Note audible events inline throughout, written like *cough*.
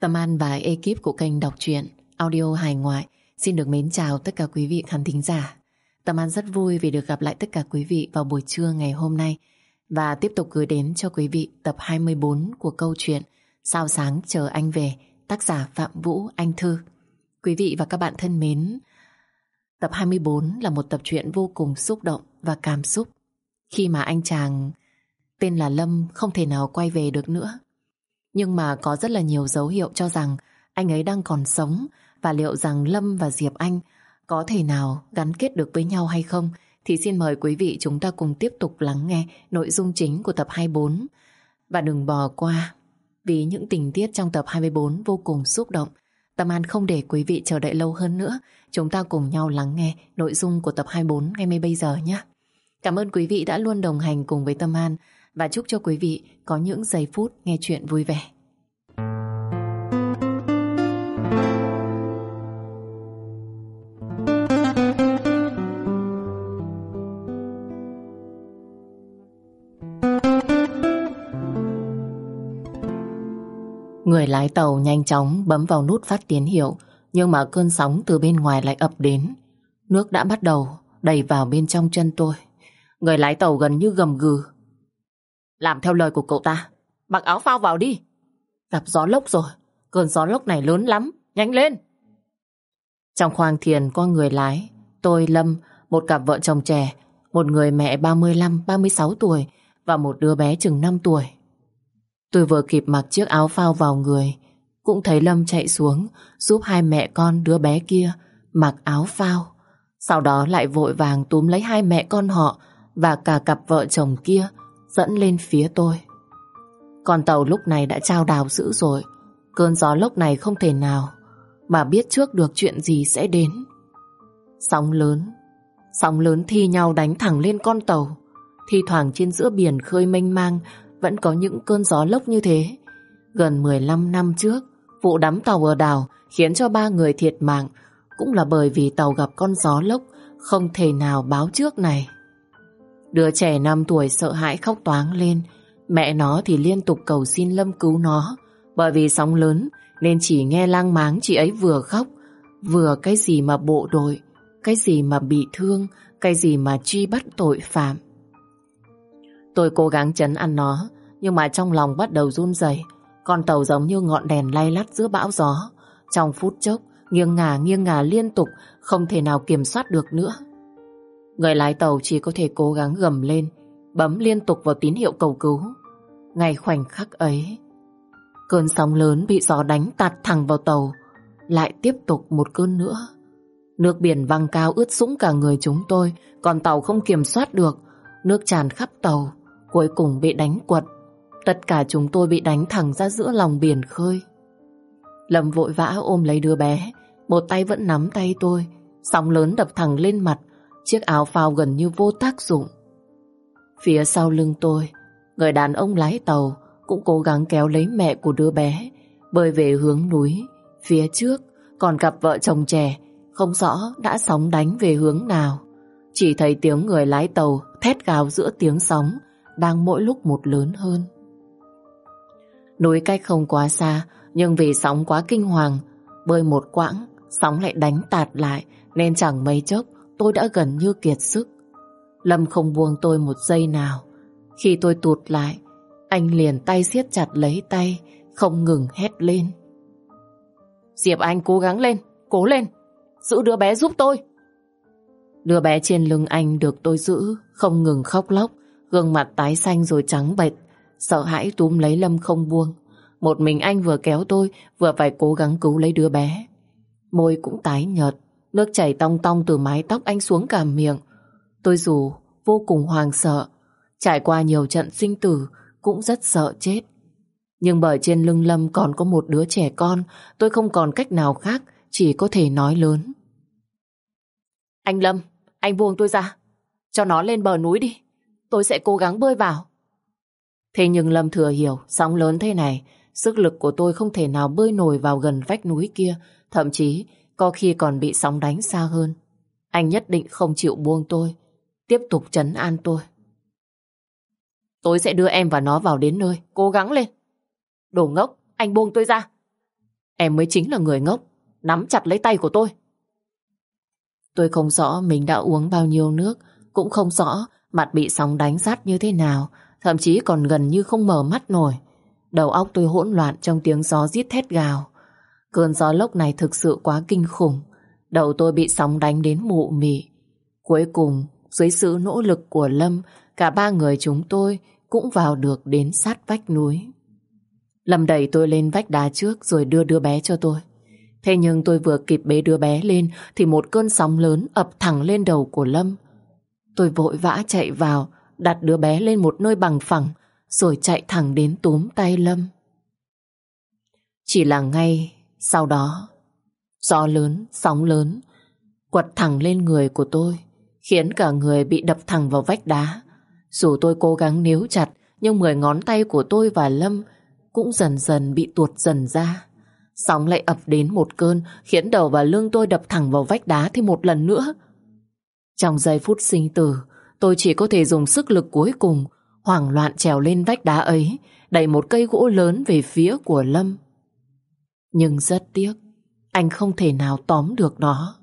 Tâm An và ekip của kênh đọc truyện audio hài ngoại xin được mến chào tất cả quý vị khán thính giả. Tâm An rất vui vì được gặp lại tất cả quý vị vào buổi trưa ngày hôm nay và tiếp tục gửi đến cho quý vị tập 24 của câu chuyện Sao sáng chờ anh về tác giả Phạm Vũ Anh Thư. Quý vị và các bạn thân mến, tập 24 là một tập truyện vô cùng xúc động và cảm xúc khi mà anh chàng tên là Lâm không thể nào quay về được nữa. Nhưng mà có rất là nhiều dấu hiệu cho rằng anh ấy đang còn sống và liệu rằng Lâm và Diệp Anh có thể nào gắn kết được với nhau hay không thì xin mời quý vị chúng ta cùng tiếp tục lắng nghe nội dung chính của tập 24 và đừng bỏ qua, vì những tình tiết trong tập 24 vô cùng xúc động. Tâm An không để quý vị chờ đợi lâu hơn nữa chúng ta cùng nhau lắng nghe nội dung của tập 24 ngay bây giờ nhé. Cảm ơn quý vị đã luôn đồng hành cùng với Tâm An và chúc cho quý vị có những giây phút nghe chuyện vui vẻ. Người lái tàu nhanh chóng bấm vào nút phát tín hiệu, nhưng mà cơn sóng từ bên ngoài lại ập đến. Nước đã bắt đầu đầy vào bên trong chân tôi. Người lái tàu gần như gầm gừ làm theo lời của cậu ta. Mặc áo phao vào đi. Gặp gió lốc rồi. Cơn gió lốc này lớn lắm. Nhanh lên. Trong khoang thiền có người lái. Tôi, Lâm, một cặp vợ chồng trẻ. Một người mẹ 35-36 tuổi và một đứa bé chừng 5 tuổi. Tôi vừa kịp mặc chiếc áo phao vào người. Cũng thấy Lâm chạy xuống giúp hai mẹ con đứa bé kia mặc áo phao. Sau đó lại vội vàng túm lấy hai mẹ con họ và cả cặp vợ chồng kia dẫn lên phía tôi. Con tàu lúc này đã trao đào dữ rồi. Cơn gió lốc này không thể nào mà biết trước được chuyện gì sẽ đến. Sóng lớn, sóng lớn thi nhau đánh thẳng lên con tàu. Thi thoảng trên giữa biển khơi mênh mang vẫn có những cơn gió lốc như thế. Gần 15 năm trước, vụ đắm tàu ở đảo khiến cho ba người thiệt mạng cũng là bởi vì tàu gặp con gió lốc không thể nào báo trước này. Đứa trẻ 5 tuổi sợ hãi khóc toáng lên. Mẹ nó thì liên tục cầu xin Lâm cứu nó. Bởi vì sóng lớn nên chỉ nghe lang máng chị ấy vừa khóc, vừa cái gì mà bộ đội, cái gì mà bị thương, cái gì mà truy bắt tội phạm. Tôi cố gắng chấn ăn nó, nhưng mà trong lòng bắt đầu run rẩy. Con tàu giống như ngọn đèn lay lắt giữa bão gió. Trong phút chốc, nghiêng ngả nghiêng ngả liên tục, không thể nào kiểm soát được nữa. Người lái tàu chỉ có thể cố gắng gầm lên, bấm liên tục vào tín hiệu cầu cứu. Ngay khoảnh khắc ấy, cơn sóng lớn bị gió đánh tạt thẳng vào tàu, lại tiếp tục một cơn nữa. Nước biển văng cao ướt sũng cả người chúng tôi, còn tàu không kiểm soát được, nước tràn khắp tàu, cuối cùng bị đánh quật. Tất cả chúng tôi bị đánh thẳng ra giữa lòng biển khơi. Lâm vội vã ôm lấy đứa bé, một tay vẫn nắm tay tôi, sóng lớn đập thẳng lên mặt, Chiếc áo phao gần như vô tác dụng. Phía sau lưng tôi, người đàn ông lái tàu cũng cố gắng kéo lấy mẹ của đứa bé, bơi về hướng núi. Phía trước còn gặp vợ chồng trẻ, không rõ đã sóng đánh về hướng nào. Chỉ thấy tiếng người lái tàu thét gào giữa tiếng sóng, đang mỗi lúc một lớn hơn. Núi cách không quá xa, nhưng vì sóng quá kinh hoàng, bơi một quãng, sóng lại đánh tạt lại, nên chẳng mấy chốc tôi đã gần như kiệt sức. Lâm không buông tôi một giây nào. Khi tôi tụt lại, anh liền tay siết chặt lấy tay, không ngừng hét lên. Diệp Anh cố gắng lên, cố lên, giữ đứa bé giúp tôi. Đứa bé trên lưng anh được tôi giữ, không ngừng khóc lóc, gương mặt tái xanh rồi trắng bệch, sợ hãi túm lấy Lâm không buông. Một mình anh vừa kéo tôi, vừa phải cố gắng cứu lấy đứa bé. Môi cũng tái nhợt, Nước chảy tong tong từ mái tóc anh xuống cả miệng. Tôi dù vô cùng hoàng sợ, trải qua nhiều trận sinh tử cũng rất sợ chết. Nhưng bởi trên lưng Lâm còn có một đứa trẻ con, tôi không còn cách nào khác, chỉ có thể nói lớn. Anh Lâm, anh buông tôi ra, cho nó lên bờ núi đi, tôi sẽ cố gắng bơi vào. Thế nhưng Lâm thừa hiểu, sóng lớn thế này, sức lực của tôi không thể nào bơi nổi vào gần vách núi kia, thậm chí có khi còn bị sóng đánh xa hơn. Anh nhất định không chịu buông tôi, tiếp tục chấn an tôi. Tôi sẽ đưa em và nó vào đến nơi, cố gắng lên. Đồ ngốc, anh buông tôi ra. Em mới chính là người ngốc, nắm chặt lấy tay của tôi. Tôi không rõ mình đã uống bao nhiêu nước, cũng không rõ mặt bị sóng đánh rát như thế nào, thậm chí còn gần như không mở mắt nổi. Đầu óc tôi hỗn loạn trong tiếng gió rít thét gào. Cơn gió lốc này thực sự quá kinh khủng. Đầu tôi bị sóng đánh đến mụ mị. Cuối cùng, dưới sự nỗ lực của Lâm, cả ba người chúng tôi cũng vào được đến sát vách núi. Lâm đẩy tôi lên vách đá trước rồi đưa đứa bé cho tôi. Thế nhưng tôi vừa kịp bế đứa bé lên thì một cơn sóng lớn ập thẳng lên đầu của Lâm. Tôi vội vã chạy vào, đặt đứa bé lên một nơi bằng phẳng rồi chạy thẳng đến túm tay Lâm. Chỉ là ngay sau đó, gió lớn, sóng lớn, quật thẳng lên người của tôi, khiến cả người bị đập thẳng vào vách đá. Dù tôi cố gắng níu chặt, nhưng mười ngón tay của tôi và Lâm cũng dần dần bị tuột dần ra. Sóng lại ập đến một cơn, khiến đầu và lưng tôi đập thẳng vào vách đá thêm một lần nữa. Trong giây phút sinh tử, tôi chỉ có thể dùng sức lực cuối cùng, hoảng loạn trèo lên vách đá ấy, đẩy một cây gỗ lớn về phía của Lâm. Nhưng rất tiếc, anh không thể nào tóm được nó.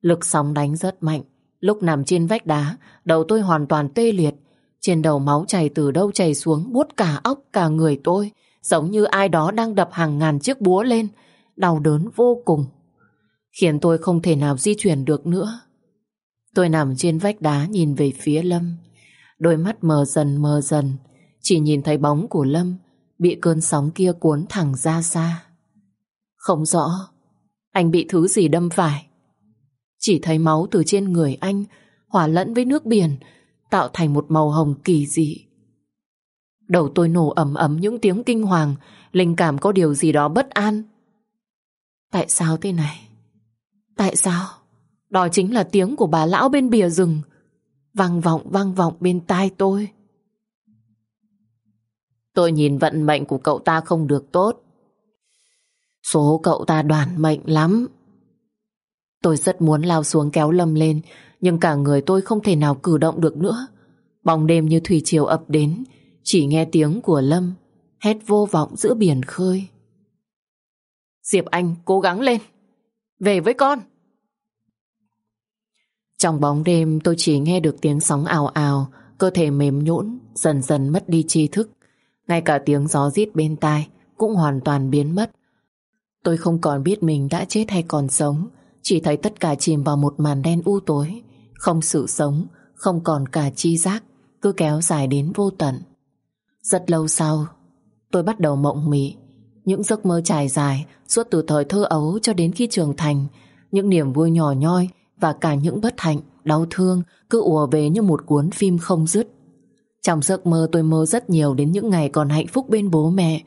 Lực sóng đánh rất mạnh, lúc nằm trên vách đá, đầu tôi hoàn toàn tê liệt. Trên đầu máu chảy từ đâu chảy xuống, buốt cả óc cả người tôi, giống như ai đó đang đập hàng ngàn chiếc búa lên, đau đớn vô cùng, khiến tôi không thể nào di chuyển được nữa. Tôi nằm trên vách đá nhìn về phía Lâm, đôi mắt mờ dần mờ dần, chỉ nhìn thấy bóng của Lâm bị cơn sóng kia cuốn thẳng ra xa. Không rõ. Anh bị thứ gì đâm phải? Chỉ thấy máu từ trên người anh Hòa lẫn với nước biển, Tạo thành một màu hồng kỳ dị. Đầu tôi nổ ầm ầm những tiếng kinh hoàng, Linh cảm có điều gì đó bất an. Tại sao thế này? Tại sao? Đó chính là tiếng của bà lão bên bìa rừng. Vang vọng vang vọng bên tai tôi. Tôi nhìn vận mệnh của cậu ta không được tốt. Số cậu ta đoàn mệnh lắm. Tôi rất muốn lao xuống kéo Lâm lên, nhưng cả người tôi không thể nào cử động được nữa. Bóng đêm như thủy triều ập đến, chỉ nghe tiếng của Lâm, hét vô vọng giữa biển khơi. Diệp Anh cố gắng lên, về với con. Trong bóng đêm tôi chỉ nghe được tiếng sóng ào ào, cơ thể mềm nhũn, dần dần mất đi tri thức. Ngay cả tiếng gió rít bên tai cũng hoàn toàn biến mất. Tôi không còn biết mình đã chết hay còn sống. Chỉ thấy tất cả chìm vào một màn đen u tối. Không sự sống Không còn cả chi giác Cứ kéo dài đến vô tận. Rất lâu sau Tôi bắt đầu mộng mị. Những giấc mơ trải dài Suốt từ thời thơ ấu cho đến khi trưởng thành Những niềm vui nhỏ nhoi Và cả những bất hạnh, đau thương Cứ ùa về như một cuốn phim không dứt. Trong giấc mơ tôi mơ rất nhiều Đến những ngày còn hạnh phúc bên bố mẹ.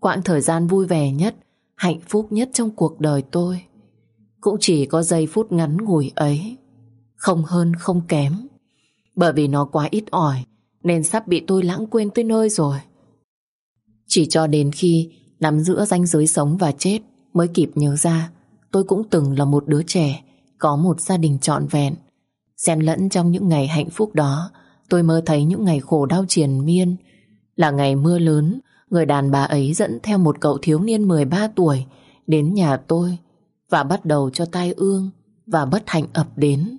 Quãng thời gian vui vẻ nhất hạnh phúc nhất trong cuộc đời tôi cũng chỉ có giây phút ngắn ngủi ấy. Không hơn không kém. Bởi vì nó quá ít ỏi, nên sắp bị tôi lãng quên tới nơi rồi. Chỉ cho đến khi nằm giữa ranh giới sống và chết mới kịp nhớ ra, tôi cũng từng là một đứa trẻ, có một gia đình trọn vẹn. Xen lẫn trong những ngày hạnh phúc đó, tôi mơ thấy những ngày khổ đau triền miên, là ngày mưa lớn Người đàn bà ấy dẫn theo một cậu thiếu niên 13 tuổi đến nhà tôi và bắt đầu cho tai ương và bất hạnh ập đến.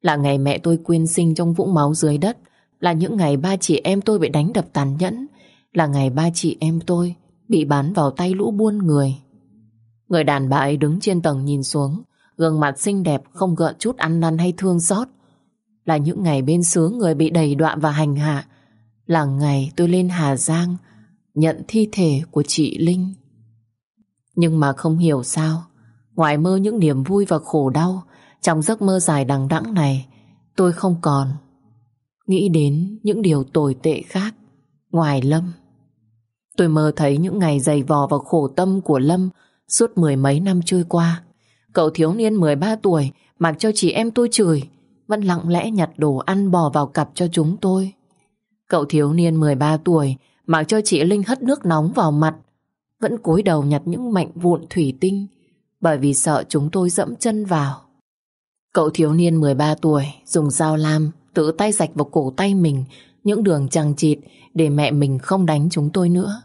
Là ngày mẹ tôi quyên sinh trong vũng máu dưới đất, là những ngày ba chị em tôi bị đánh đập tàn nhẫn, là ngày ba chị em tôi bị bán vào tay lũ buôn người. Người đàn bà ấy đứng trên tầng nhìn xuống, gương mặt xinh đẹp không gợn chút ăn năn hay thương xót. Là những ngày bên xứ người bị đầy đọa và hành hạ, là ngày tôi lên Hà Giang nhận thi thể của chị Linh. Nhưng mà không hiểu sao, ngoài mơ những niềm vui và khổ đau, trong giấc mơ dài đằng đẵng này, tôi không còn nghĩ đến những điều tồi tệ khác ngoài Lâm. Tôi mơ thấy những ngày dày vò và khổ tâm của Lâm suốt mười mấy năm trôi qua. Cậu thiếu niên 13 tuổi mặc cho chị em tôi chửi, vẫn lặng lẽ nhặt đồ ăn bò vào cặp cho chúng tôi. Cậu thiếu niên 13 tuổi Mặc cho chị Linh hất nước nóng vào mặt Vẫn cúi đầu nhặt những mảnh vụn thủy tinh Bởi vì sợ chúng tôi dẫm chân vào Cậu thiếu niên 13 tuổi Dùng dao lam Tự tay rạch vào cổ tay mình Những đường chằng chịt Để mẹ mình không đánh chúng tôi nữa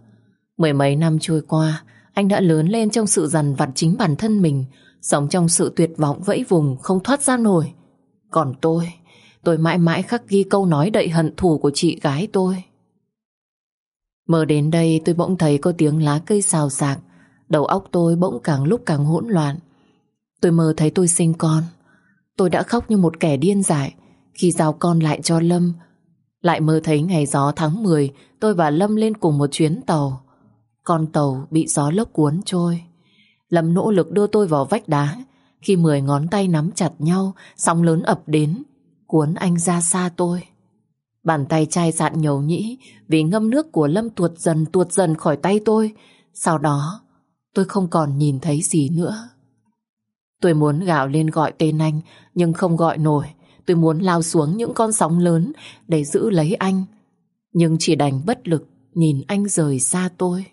Mười mấy năm trôi qua anh đã lớn lên trong sự dằn vặt chính bản thân mình, sống trong sự tuyệt vọng vẫy vùng không thoát ra nổi. Còn tôi, tôi mãi mãi khắc ghi câu nói đậy hận thù của chị gái tôi. Mở đến đây tôi bỗng thấy có tiếng lá cây xào xạc, đầu óc tôi bỗng càng lúc càng hỗn loạn. Tôi mơ thấy tôi sinh con. Tôi đã khóc như một kẻ điên dại khi giao con lại cho Lâm. Lại mơ thấy ngày gió tháng 10 tôi và Lâm lên cùng một chuyến tàu. Con tàu bị gió lốc cuốn trôi. Lâm nỗ lực đưa tôi vào vách đá. Khi mười ngón tay nắm chặt nhau, sóng lớn ập đến, cuốn anh ra xa tôi. Bàn tay chai dạn nhầu nhĩ vì ngâm nước của Lâm tuột dần tuột dần khỏi tay tôi. Sau đó, tôi không còn nhìn thấy gì nữa. Tôi muốn gào lên gọi tên anh, nhưng không gọi nổi. Tôi muốn lao xuống những con sóng lớn để giữ lấy anh. Nhưng chỉ đành bất lực nhìn anh rời xa tôi.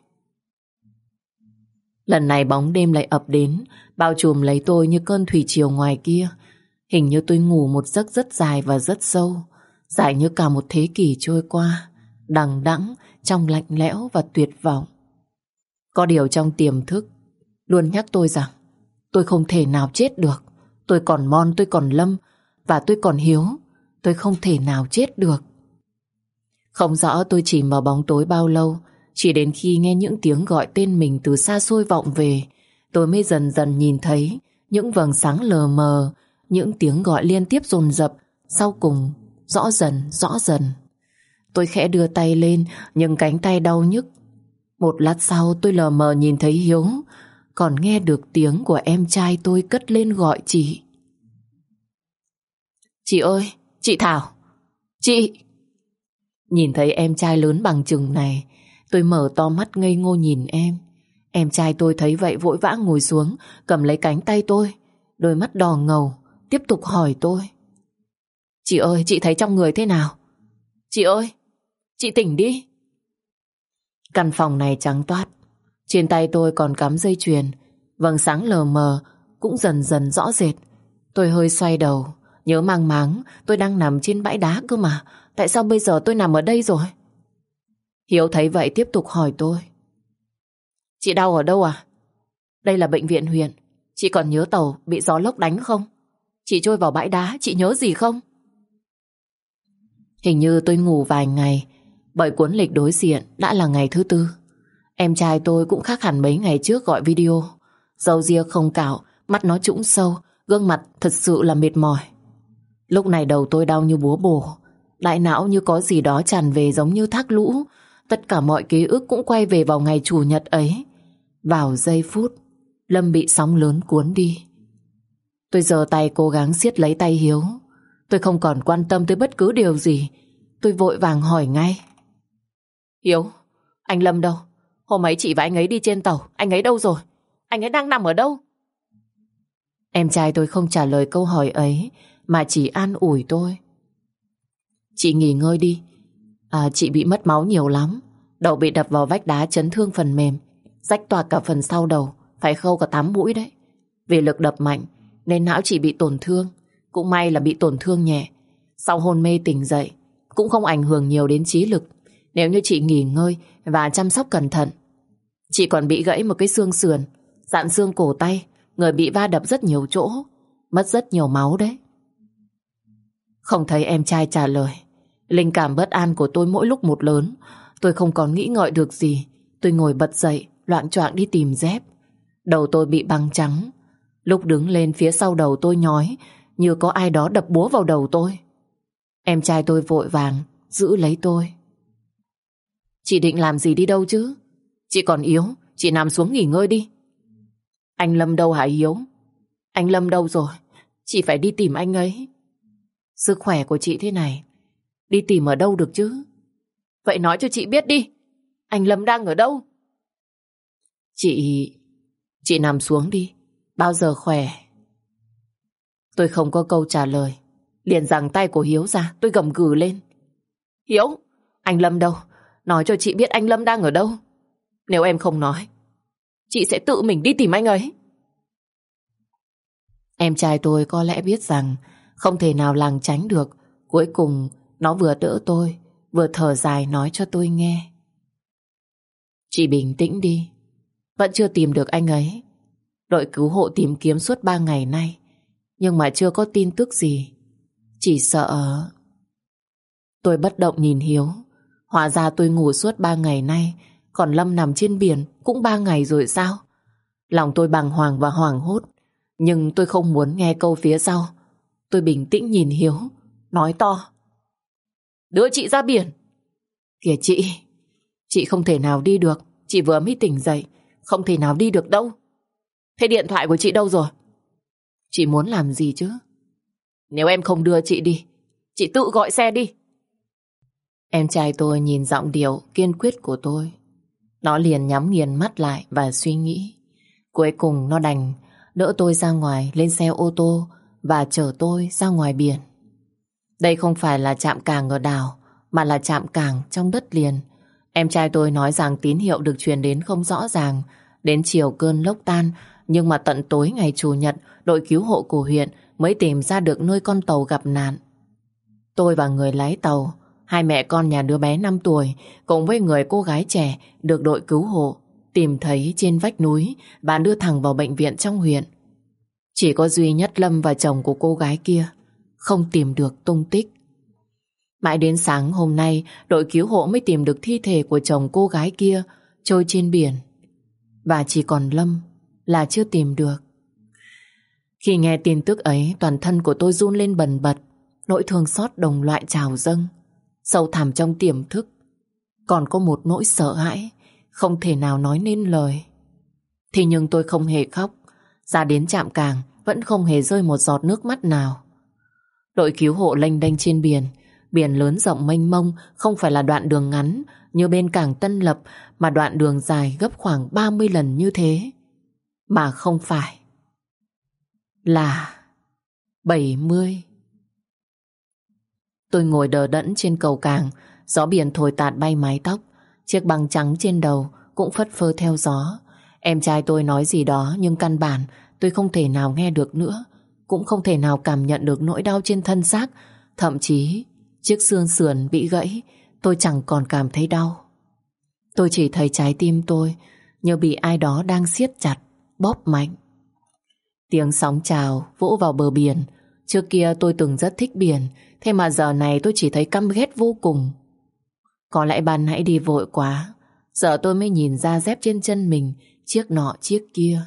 Lần này bóng đêm lại ập đến, bao trùm lấy tôi như cơn thủy triều ngoài kia. Hình như tôi ngủ một giấc rất dài và rất sâu, dài như cả một thế kỷ trôi qua, đằng đẵng trong lạnh lẽo và tuyệt vọng. Có điều trong tiềm thức luôn nhắc tôi rằng tôi không thể nào chết được. Tôi còn Mon, tôi còn Lâm và tôi còn Hiếu. Tôi không thể nào chết được. Không rõ tôi chỉ mở bóng tối bao lâu chỉ đến khi nghe những tiếng gọi tên mình từ xa xôi vọng về, tôi mới dần dần nhìn thấy những vầng sáng lờ mờ, những tiếng gọi liên tiếp dồn dập, sau cùng rõ dần, rõ dần. Tôi khẽ đưa tay lên, nhưng cánh tay đau nhức. Một lát sau tôi lờ mờ nhìn thấy Hiếu, còn nghe được tiếng của em trai tôi cất lên gọi chị. Chị ơi, chị Thảo, chị... Nhìn thấy em trai lớn bằng chừng này, Tôi mở to mắt ngây ngô nhìn em. Em trai tôi thấy vậy vội vã ngồi xuống, cầm lấy cánh tay tôi. Đôi mắt đỏ ngầu, tiếp tục hỏi tôi. Chị ơi, chị thấy trong người thế nào? Chị ơi, chị tỉnh đi. Căn phòng này trắng toát. Trên tay tôi còn cắm dây chuyền. Vầng sáng lờ mờ, cũng dần dần rõ rệt. Tôi hơi xoay đầu, nhớ mang máng, tôi đang nằm trên bãi đá cơ mà. Tại sao bây giờ tôi nằm ở đây rồi? Hiếu thấy vậy tiếp tục hỏi tôi. Chị đau ở đâu à? Đây là bệnh viện huyện. Chị còn nhớ tàu bị gió lốc đánh không? Chị trôi vào bãi đá, chị nhớ gì không? Hình như tôi ngủ vài ngày, bởi cuốn lịch đối diện đã là ngày thứ tư. Em trai tôi cũng khác hẳn mấy ngày trước gọi video. dâu ria không cạo, mắt nó trũng sâu, gương mặt thật sự là mệt mỏi. Lúc này đầu tôi đau như búa bổ, đại não như có gì đó tràn về giống như thác lũ, Tất cả mọi ký ức cũng quay về vào ngày chủ nhật ấy. Vào giây phút, Lâm bị sóng lớn cuốn đi. Tôi giơ tay cố gắng siết lấy tay Hiếu. Tôi không còn quan tâm tới bất cứ điều gì. Tôi vội vàng hỏi ngay. Hiếu, anh Lâm đâu? Hôm ấy chị và anh ấy đi trên tàu, anh ấy đâu rồi? Anh ấy đang nằm ở đâu? Em trai tôi không trả lời câu hỏi ấy, mà chỉ an ủi tôi. Chị nghỉ ngơi đi, À chị bị mất máu nhiều lắm Đầu bị đập vào vách đá chấn thương phần mềm Rách toạc cả phần sau đầu Phải khâu cả 8 mũi đấy Vì lực đập mạnh Nên não chị bị tổn thương cũng may là bị tổn thương nhẹ Sau hôn mê tỉnh dậy Cũng không ảnh hưởng nhiều đến trí lực Nếu như chị nghỉ ngơi và chăm sóc cẩn thận Chị còn bị gãy một cái xương sườn Dạn xương cổ tay Người bị va đập rất nhiều chỗ Mất rất nhiều máu đấy Không thấy em trai trả lời Linh cảm bất an của tôi mỗi lúc một lớn. Tôi không còn nghĩ ngợi được gì. Tôi ngồi bật dậy, loạn choạng đi tìm dép. Đầu tôi bị băng trắng. Lúc đứng lên phía sau đầu tôi nhói, như có ai đó đập búa vào đầu tôi. Em trai tôi vội vàng, giữ lấy tôi. Chị định làm gì đi đâu chứ? Chị còn yếu, chị nằm xuống nghỉ ngơi đi. Anh Lâm đâu hả Hiếu? Anh Lâm đâu rồi? Chị phải đi tìm anh ấy. Sức khỏe của chị thế này, Đi tìm ở đâu được chứ? Vậy nói cho chị biết đi. Anh Lâm đang ở đâu? Chị... Chị nằm xuống đi. Bao giờ khỏe? Tôi không có câu trả lời. Liền giằng tay của Hiếu ra, tôi gầm gừ lên. Hiếu, anh Lâm đâu? Nói cho chị biết anh Lâm đang ở đâu. Nếu em không nói, chị sẽ tự mình đi tìm anh ấy. Em trai tôi có lẽ biết rằng không thể nào làng tránh được. Cuối cùng nó vừa đỡ tôi, vừa thở dài nói cho tôi nghe. Chị bình tĩnh đi. Vẫn chưa tìm được anh ấy. Đội cứu hộ tìm kiếm suốt ba ngày nay, nhưng mà chưa có tin tức gì. Chỉ sợ... Tôi bất động nhìn Hiếu. Hóa ra tôi ngủ suốt ba ngày nay, còn Lâm nằm trên biển cũng ba ngày rồi sao? Lòng tôi bàng hoàng và hoảng hốt, nhưng tôi không muốn nghe câu phía sau. Tôi bình tĩnh nhìn Hiếu, nói to. Đưa chị ra biển. Kìa chị, chị không thể nào đi được. Chị vừa mới tỉnh dậy, không thể nào đi được đâu. Thế điện thoại của chị đâu rồi? Chị muốn làm gì chứ? Nếu em không đưa chị đi, chị tự gọi xe đi. Em trai tôi nhìn giọng điệu kiên quyết của tôi. Nó liền nhắm nghiền mắt lại và suy nghĩ. Cuối cùng nó đành đỡ tôi ra ngoài lên xe ô tô và chở tôi ra ngoài biển. Đây không phải là trạm cảng ở đảo, mà là trạm cảng trong đất liền. Em trai tôi nói rằng tín hiệu được truyền đến không rõ ràng. Đến chiều cơn lốc tan, nhưng mà tận tối ngày Chủ nhật, đội cứu hộ của huyện mới tìm ra được nơi con tàu gặp nạn. Tôi và người lái tàu, hai mẹ con nhà đứa bé 5 tuổi, cùng với người cô gái trẻ được đội cứu hộ tìm thấy trên vách núi và đưa thẳng vào bệnh viện trong huyện. Chỉ có duy nhất Lâm và chồng của cô gái kia không tìm được tung tích. Mãi đến sáng hôm nay, đội cứu hộ mới tìm được thi thể của chồng cô gái kia trôi trên biển. Và chỉ còn Lâm là chưa tìm được. Khi nghe tin tức ấy, toàn thân của tôi run lên bần bật, nỗi thương xót đồng loại trào dâng. Sâu thẳm trong tiềm thức, còn có một nỗi sợ hãi, không thể nào nói nên lời. Thì nhưng tôi không hề khóc, ra đến trạm càng vẫn không hề rơi một giọt nước mắt nào. Đội cứu hộ lênh đênh trên biển, biển lớn rộng mênh mông không phải là đoạn đường ngắn như bên cảng Tân Lập mà đoạn đường dài gấp khoảng 30 lần như thế. Mà không phải là 70. Tôi ngồi đờ đẫn trên cầu cảng, gió biển thổi tạt bay mái tóc, chiếc băng trắng trên đầu cũng phất phơ theo gió. Em trai tôi nói gì đó nhưng căn bản tôi không thể nào nghe được nữa, cũng không thể nào cảm nhận được nỗi đau trên thân xác, thậm chí chiếc xương sườn bị gãy, tôi chẳng còn cảm thấy đau. Tôi chỉ thấy trái tim tôi như bị ai đó đang siết chặt, bóp mạnh. Tiếng sóng trào vỗ vào bờ biển. Trước kia tôi từng rất thích biển, thế mà giờ này tôi chỉ thấy căm ghét vô cùng. Có lẽ ban hãy đi vội quá, giờ tôi mới nhìn ra dép trên chân mình, chiếc nọ chiếc kia.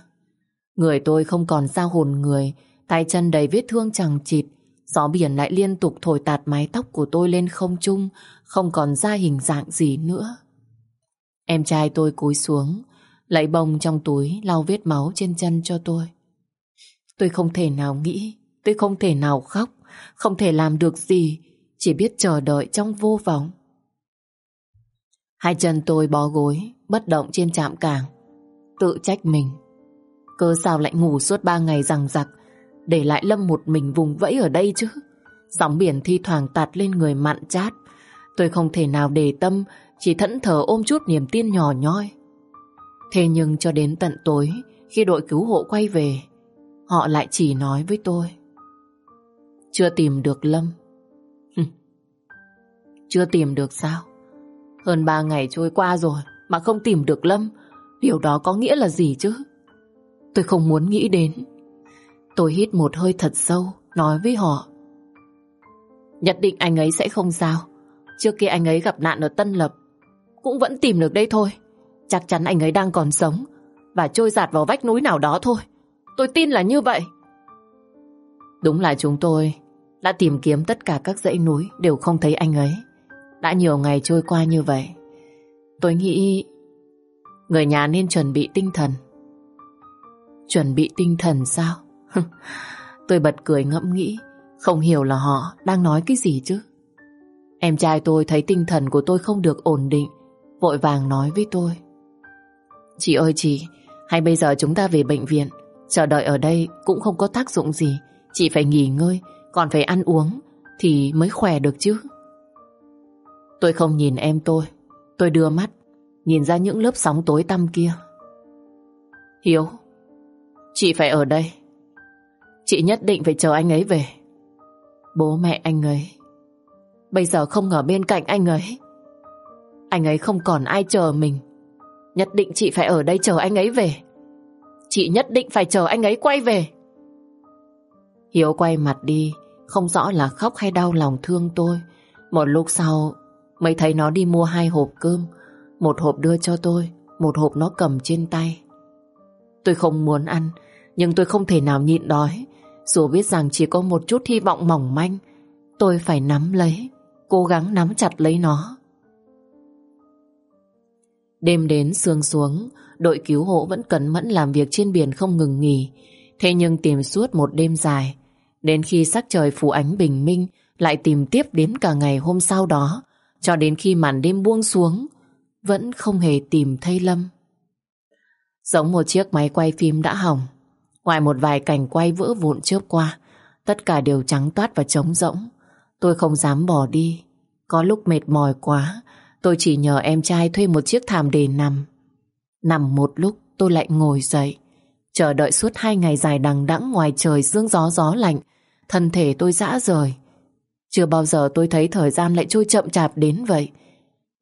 Người tôi không còn sao hồn người, tay chân đầy vết thương chẳng chịt. Gió biển lại liên tục thổi tạt mái tóc của tôi lên không trung, không còn ra hình dạng gì nữa. Em trai tôi cúi xuống, lấy bông trong túi lau vết máu trên chân cho tôi. Tôi không thể nào nghĩ, tôi không thể nào khóc, không thể làm được gì, chỉ biết chờ đợi trong vô vọng. Hai chân tôi bó gối, bất động trên trạm cảng, tự trách mình. Cơ sao lại ngủ suốt ba ngày rằng giặc, để lại Lâm một mình vùng vẫy ở đây chứ. Sóng biển thi thoảng tạt lên người mặn chát. Tôi không thể nào để tâm, chỉ thẫn thờ ôm chút niềm tin nhỏ nhoi. Thế nhưng cho đến tận tối, khi đội cứu hộ quay về, họ lại chỉ nói với tôi. Chưa tìm được Lâm. Chưa tìm được sao? Hơn ba ngày trôi qua rồi mà không tìm được Lâm. Điều đó có nghĩa là gì chứ? Tôi không muốn nghĩ đến. Tôi hít một hơi thật sâu, nói với họ. Nhất định anh ấy sẽ không sao. Trước khi anh ấy gặp nạn ở Tân Lập, cũng vẫn tìm được đây thôi. Chắc chắn anh ấy đang còn sống và trôi giạt vào vách núi nào đó thôi. Tôi tin là như vậy. Đúng là chúng tôi đã tìm kiếm tất cả các dãy núi đều không thấy anh ấy. Đã nhiều ngày trôi qua như vậy. Tôi nghĩ người nhà nên chuẩn bị tinh thần. Chuẩn bị tinh thần sao? *laughs* tôi bật cười ngẫm nghĩ, không hiểu là họ đang nói cái gì chứ. Em trai tôi thấy tinh thần của tôi không được ổn định, vội vàng nói với tôi. Chị ơi chị, hay bây giờ chúng ta về bệnh viện, chờ đợi ở đây cũng không có tác dụng gì, chị phải nghỉ ngơi, còn phải ăn uống thì mới khỏe được chứ. Tôi không nhìn em tôi, tôi đưa mắt, nhìn ra những lớp sóng tối tăm kia. Hiếu, chị phải ở đây. Chị nhất định phải chờ anh ấy về. Bố mẹ anh ấy, bây giờ không ở bên cạnh anh ấy. Anh ấy không còn ai chờ mình. Nhất định chị phải ở đây chờ anh ấy về. Chị nhất định phải chờ anh ấy quay về. Hiếu quay mặt đi, không rõ là khóc hay đau lòng thương tôi. Một lúc sau, mới thấy nó đi mua hai hộp cơm. Một hộp đưa cho tôi, một hộp nó cầm trên tay. Tôi không muốn ăn, nhưng tôi không thể nào nhịn đói. Dù biết rằng chỉ có một chút hy vọng mỏng manh, tôi phải nắm lấy, cố gắng nắm chặt lấy nó. Đêm đến sương xuống, đội cứu hộ vẫn cẩn mẫn làm việc trên biển không ngừng nghỉ. Thế nhưng tìm suốt một đêm dài, đến khi sắc trời phủ ánh bình minh, lại tìm tiếp đến cả ngày hôm sau đó, cho đến khi màn đêm buông xuống, vẫn không hề tìm thấy Lâm. Giống một chiếc máy quay phim đã hỏng, ngoài một vài cảnh quay vỡ vụn chớp qua, tất cả đều trắng toát và trống rỗng. Tôi không dám bỏ đi, có lúc mệt mỏi quá, tôi chỉ nhờ em trai thuê một chiếc thảm để nằm. Nằm một lúc tôi lại ngồi dậy, chờ đợi suốt hai ngày dài đằng đẵng ngoài trời sương gió gió lạnh, thân thể tôi dã rời. Chưa bao giờ tôi thấy thời gian lại trôi chậm chạp đến vậy.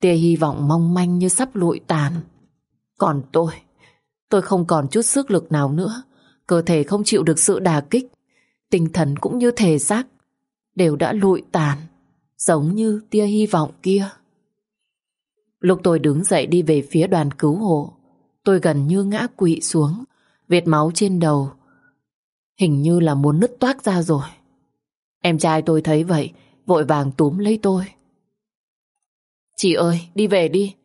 Tia hy vọng mong manh như sắp lụi tàn. Còn tôi, tôi không còn chút sức lực nào nữa. Cơ thể không chịu được sự đà kích. Tinh thần cũng như thể xác đều đã lụi tàn, giống như tia hy vọng kia. Lúc tôi đứng dậy đi về phía đoàn cứu hộ, tôi gần như ngã quỵ xuống, vệt máu trên đầu. Hình như là muốn nứt toác ra rồi. Em trai tôi thấy vậy, vội vàng túm lấy tôi. Chị ơi, đi về đi.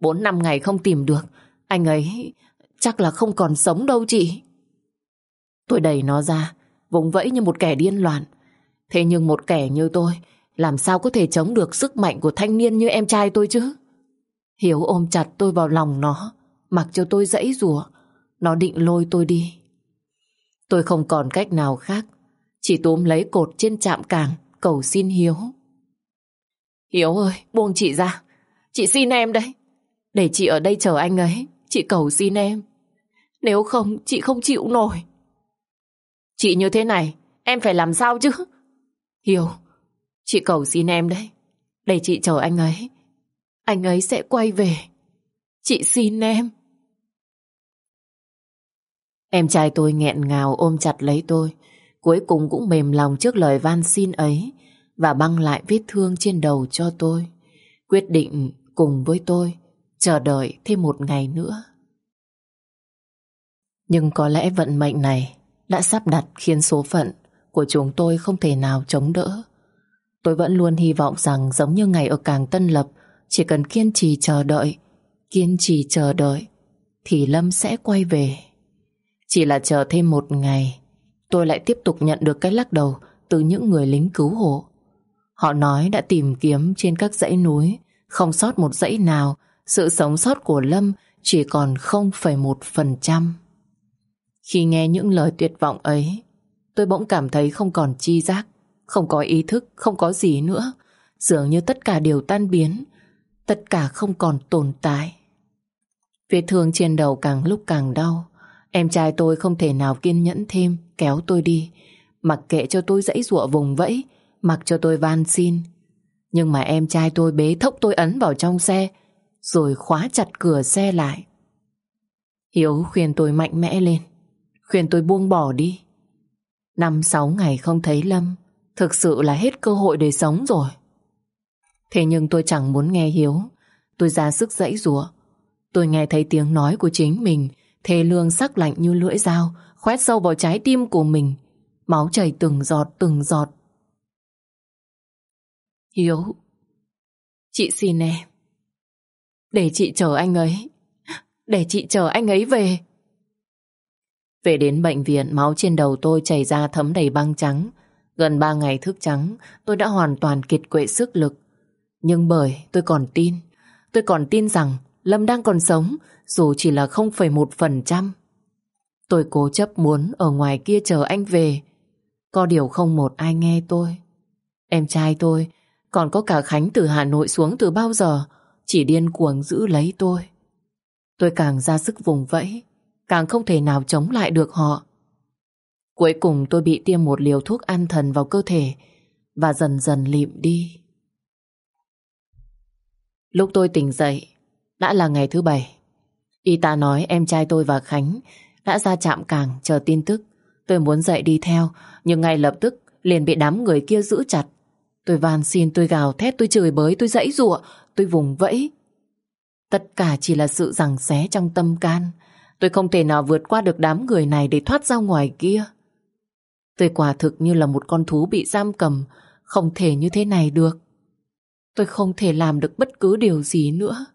Bốn năm ngày không tìm được, anh ấy chắc là không còn sống đâu chị. Tôi đẩy nó ra, vùng vẫy như một kẻ điên loạn. Thế nhưng một kẻ như tôi, làm sao có thể chống được sức mạnh của thanh niên như em trai tôi chứ? Hiếu ôm chặt tôi vào lòng nó, mặc cho tôi dãy rủa Nó định lôi tôi đi. Tôi không còn cách nào khác, chỉ túm lấy cột trên trạm cảng, cầu xin Hiếu. Hiếu ơi, buông chị ra. Chị xin em đấy. Để chị ở đây chờ anh ấy. Chị cầu xin em. Nếu không, chị không chịu nổi. Chị như thế này, em phải làm sao chứ? Hiếu, chị cầu xin em đấy. Để chị chờ anh ấy. Anh ấy sẽ quay về. Chị xin em. Em trai tôi nghẹn ngào ôm chặt lấy tôi. Cuối cùng cũng mềm lòng trước lời van xin ấy và băng lại vết thương trên đầu cho tôi. Quyết định cùng với tôi chờ đợi thêm một ngày nữa. Nhưng có lẽ vận mệnh này đã sắp đặt khiến số phận của chúng tôi không thể nào chống đỡ. Tôi vẫn luôn hy vọng rằng giống như ngày ở Càng Tân Lập, chỉ cần kiên trì chờ đợi, kiên trì chờ đợi, thì Lâm sẽ quay về. Chỉ là chờ thêm một ngày, tôi lại tiếp tục nhận được cái lắc đầu từ những người lính cứu hộ. Họ nói đã tìm kiếm trên các dãy núi, không sót một dãy nào, sự sống sót của Lâm chỉ còn 0,1%. Khi nghe những lời tuyệt vọng ấy, tôi bỗng cảm thấy không còn chi giác, không có ý thức, không có gì nữa. Dường như tất cả đều tan biến, tất cả không còn tồn tại. Vết thương trên đầu càng lúc càng đau. Em trai tôi không thể nào kiên nhẫn thêm, kéo tôi đi. Mặc kệ cho tôi dãy ruộng vùng vẫy, mặc cho tôi van xin. Nhưng mà em trai tôi bế thốc tôi ấn vào trong xe, rồi khóa chặt cửa xe lại. Hiếu khuyên tôi mạnh mẽ lên, khuyên tôi buông bỏ đi. Năm sáu ngày không thấy Lâm, thực sự là hết cơ hội để sống rồi. Thế nhưng tôi chẳng muốn nghe Hiếu, tôi ra sức dãy rủa. Tôi nghe thấy tiếng nói của chính mình, thề lương sắc lạnh như lưỡi dao, khoét sâu vào trái tim của mình. Máu chảy từng giọt từng giọt Hiếu, chị xin em. Để chị chờ anh ấy. Để chị chờ anh ấy về. Về đến bệnh viện, máu trên đầu tôi chảy ra thấm đầy băng trắng. Gần ba ngày thức trắng, tôi đã hoàn toàn kiệt quệ sức lực. Nhưng bởi tôi còn tin, tôi còn tin rằng Lâm đang còn sống, dù chỉ là 0,1%. Tôi cố chấp muốn ở ngoài kia chờ anh về. Có điều không một ai nghe tôi. Em trai tôi còn có cả Khánh từ Hà Nội xuống từ bao giờ Chỉ điên cuồng giữ lấy tôi Tôi càng ra sức vùng vẫy Càng không thể nào chống lại được họ Cuối cùng tôi bị tiêm một liều thuốc an thần vào cơ thể Và dần dần lịm đi Lúc tôi tỉnh dậy Đã là ngày thứ bảy Y tá nói em trai tôi và Khánh đã ra trạm cảng chờ tin tức. Tôi muốn dậy đi theo, nhưng ngay lập tức liền bị đám người kia giữ chặt. Tôi van xin, tôi gào thét, tôi chửi bới, tôi dãy giụa, tôi vùng vẫy. Tất cả chỉ là sự giằng xé trong tâm can. Tôi không thể nào vượt qua được đám người này để thoát ra ngoài kia. Tôi quả thực như là một con thú bị giam cầm, không thể như thế này được. Tôi không thể làm được bất cứ điều gì nữa.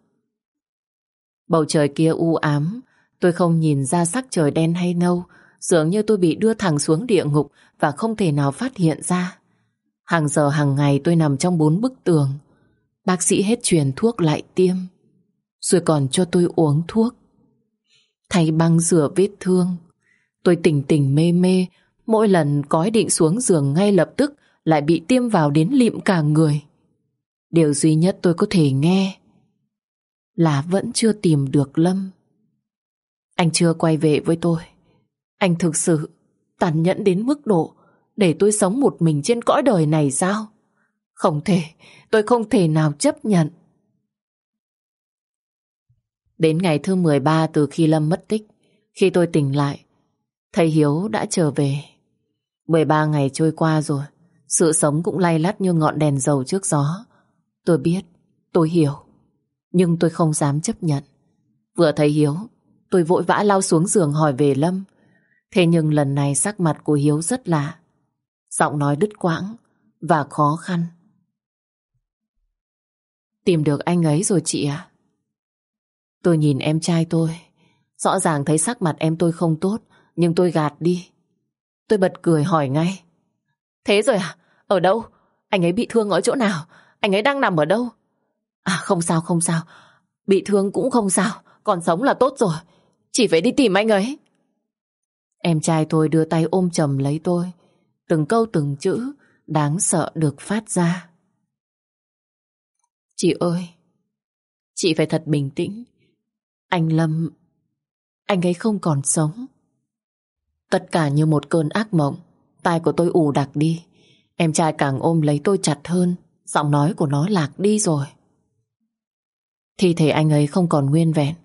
Bầu trời kia u ám, tôi không nhìn ra sắc trời đen hay nâu, dường như tôi bị đưa thẳng xuống địa ngục và không thể nào phát hiện ra. Hàng giờ hàng ngày tôi nằm trong bốn bức tường. Bác sĩ hết truyền thuốc lại tiêm. Rồi còn cho tôi uống thuốc. Thay băng rửa vết thương. Tôi tỉnh tỉnh mê mê. Mỗi lần có ý định xuống giường ngay lập tức lại bị tiêm vào đến lịm cả người. Điều duy nhất tôi có thể nghe là vẫn chưa tìm được Lâm. Anh chưa quay về với tôi. Anh thực sự tàn nhẫn đến mức độ để tôi sống một mình trên cõi đời này sao? Không thể, tôi không thể nào chấp nhận. Đến ngày thứ 13 từ khi Lâm mất tích, khi tôi tỉnh lại, thầy Hiếu đã trở về. 13 ngày trôi qua rồi, sự sống cũng lay lắt như ngọn đèn dầu trước gió. Tôi biết, tôi hiểu, nhưng tôi không dám chấp nhận. Vừa thấy Hiếu, tôi vội vã lao xuống giường hỏi về Lâm. Thế nhưng lần này sắc mặt của Hiếu rất lạ. Giọng nói đứt quãng và khó khăn. Tìm được anh ấy rồi chị à? Tôi nhìn em trai tôi. Rõ ràng thấy sắc mặt em tôi không tốt, nhưng tôi gạt đi. Tôi bật cười hỏi ngay. Thế rồi à? Ở đâu? Anh ấy bị thương ở chỗ nào? Anh ấy đang nằm ở đâu? À không sao không sao. Bị thương cũng không sao. Còn sống là tốt rồi. Chỉ phải đi tìm anh ấy. Em trai tôi đưa tay ôm chầm lấy tôi. Từng câu từng chữ đáng sợ được phát ra. Chị ơi, chị phải thật bình tĩnh. Anh Lâm, anh ấy không còn sống. Tất cả như một cơn ác mộng, tai của tôi ù đặc đi. Em trai càng ôm lấy tôi chặt hơn, giọng nói của nó lạc đi rồi. Thi thể anh ấy không còn nguyên vẹn,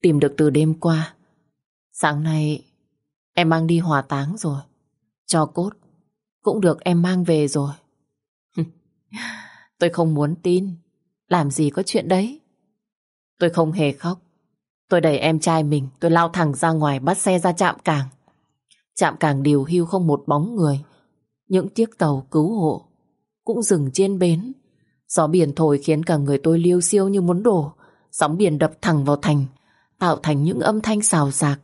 tìm được từ đêm qua. Sáng nay em mang đi hỏa táng rồi. Cho cốt cũng được em mang về rồi. *laughs* tôi không muốn tin. Làm gì có chuyện đấy. Tôi không hề khóc. Tôi đẩy em trai mình, tôi lao thẳng ra ngoài bắt xe ra trạm cảng. Trạm cảng điều hưu không một bóng người. Những chiếc tàu cứu hộ cũng dừng trên bến. Gió biển thổi khiến cả người tôi liêu siêu như muốn đổ. Sóng biển đập thẳng vào thành, tạo thành những âm thanh xào xạc.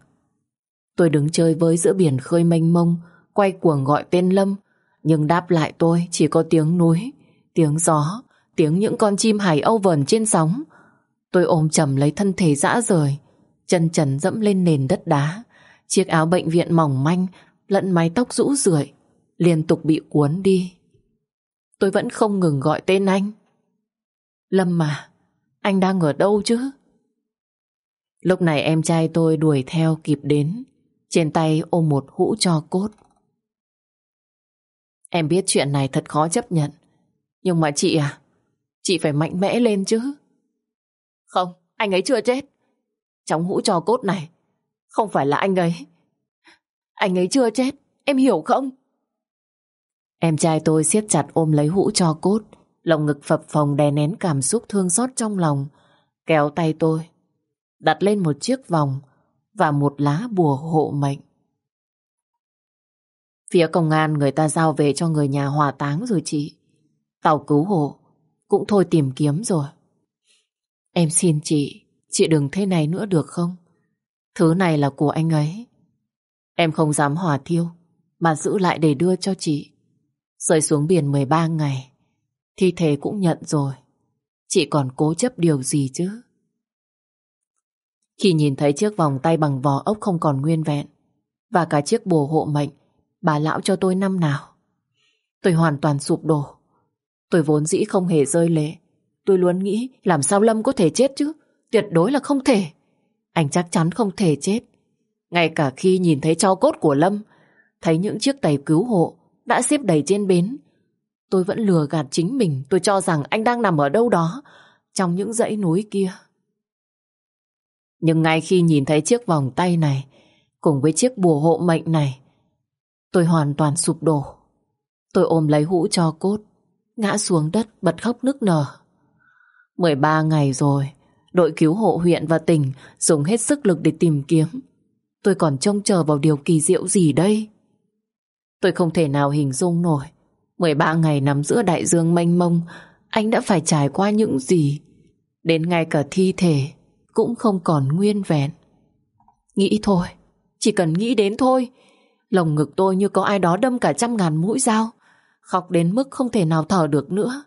Tôi đứng chơi với giữa biển khơi mênh mông, quay cuồng gọi tên Lâm, nhưng đáp lại tôi chỉ có tiếng núi, tiếng gió, tiếng những con chim hải âu vờn trên sóng. Tôi ôm chầm lấy thân thể dã rời, chân trần dẫm lên nền đất đá. Chiếc áo bệnh viện mỏng manh, lẫn mái tóc rũ rượi, liên tục bị cuốn đi. Tôi vẫn không ngừng gọi tên anh. Lâm mà, anh đang ở đâu chứ? Lúc này em trai tôi đuổi theo kịp đến, trên tay ôm một hũ cho cốt. Em biết chuyện này thật khó chấp nhận. Nhưng mà chị à, chị phải mạnh mẽ lên chứ. Không, anh ấy chưa chết. Trong hũ trò cốt này, không phải là anh ấy. Anh ấy chưa chết, em hiểu không? Em trai tôi siết chặt ôm lấy hũ cho cốt, lồng ngực phập phồng đè nén cảm xúc thương xót trong lòng, kéo tay tôi, đặt lên một chiếc vòng và một lá bùa hộ mệnh. Phía công an người ta giao về cho người nhà hỏa táng rồi chị. Tàu cứu hộ cũng thôi tìm kiếm rồi. Em xin chị, chị đừng thế này nữa được không? Thứ này là của anh ấy. Em không dám hỏa thiêu, mà giữ lại để đưa cho chị. Rơi xuống biển 13 ngày, thi thể cũng nhận rồi. Chị còn cố chấp điều gì chứ? Khi nhìn thấy chiếc vòng tay bằng vỏ ốc không còn nguyên vẹn, và cả chiếc bồ hộ mệnh bà lão cho tôi năm nào. Tôi hoàn toàn sụp đổ. Tôi vốn dĩ không hề rơi lệ. Tôi luôn nghĩ làm sao Lâm có thể chết chứ. Tuyệt đối là không thể. Anh chắc chắn không thể chết. Ngay cả khi nhìn thấy cho cốt của Lâm, thấy những chiếc tàu cứu hộ đã xếp đầy trên bến, tôi vẫn lừa gạt chính mình. Tôi cho rằng anh đang nằm ở đâu đó, trong những dãy núi kia. Nhưng ngay khi nhìn thấy chiếc vòng tay này, cùng với chiếc bùa hộ mệnh này, tôi hoàn toàn sụp đổ. Tôi ôm lấy hũ cho cốt, ngã xuống đất bật khóc nức nở. 13 ngày rồi, đội cứu hộ huyện và tỉnh dùng hết sức lực để tìm kiếm. Tôi còn trông chờ vào điều kỳ diệu gì đây? Tôi không thể nào hình dung nổi. 13 ngày nằm giữa đại dương mênh mông, anh đã phải trải qua những gì? Đến ngay cả thi thể cũng không còn nguyên vẹn. Nghĩ thôi, chỉ cần nghĩ đến thôi. Lồng ngực tôi như có ai đó đâm cả trăm ngàn mũi dao. Khóc đến mức không thể nào thở được nữa.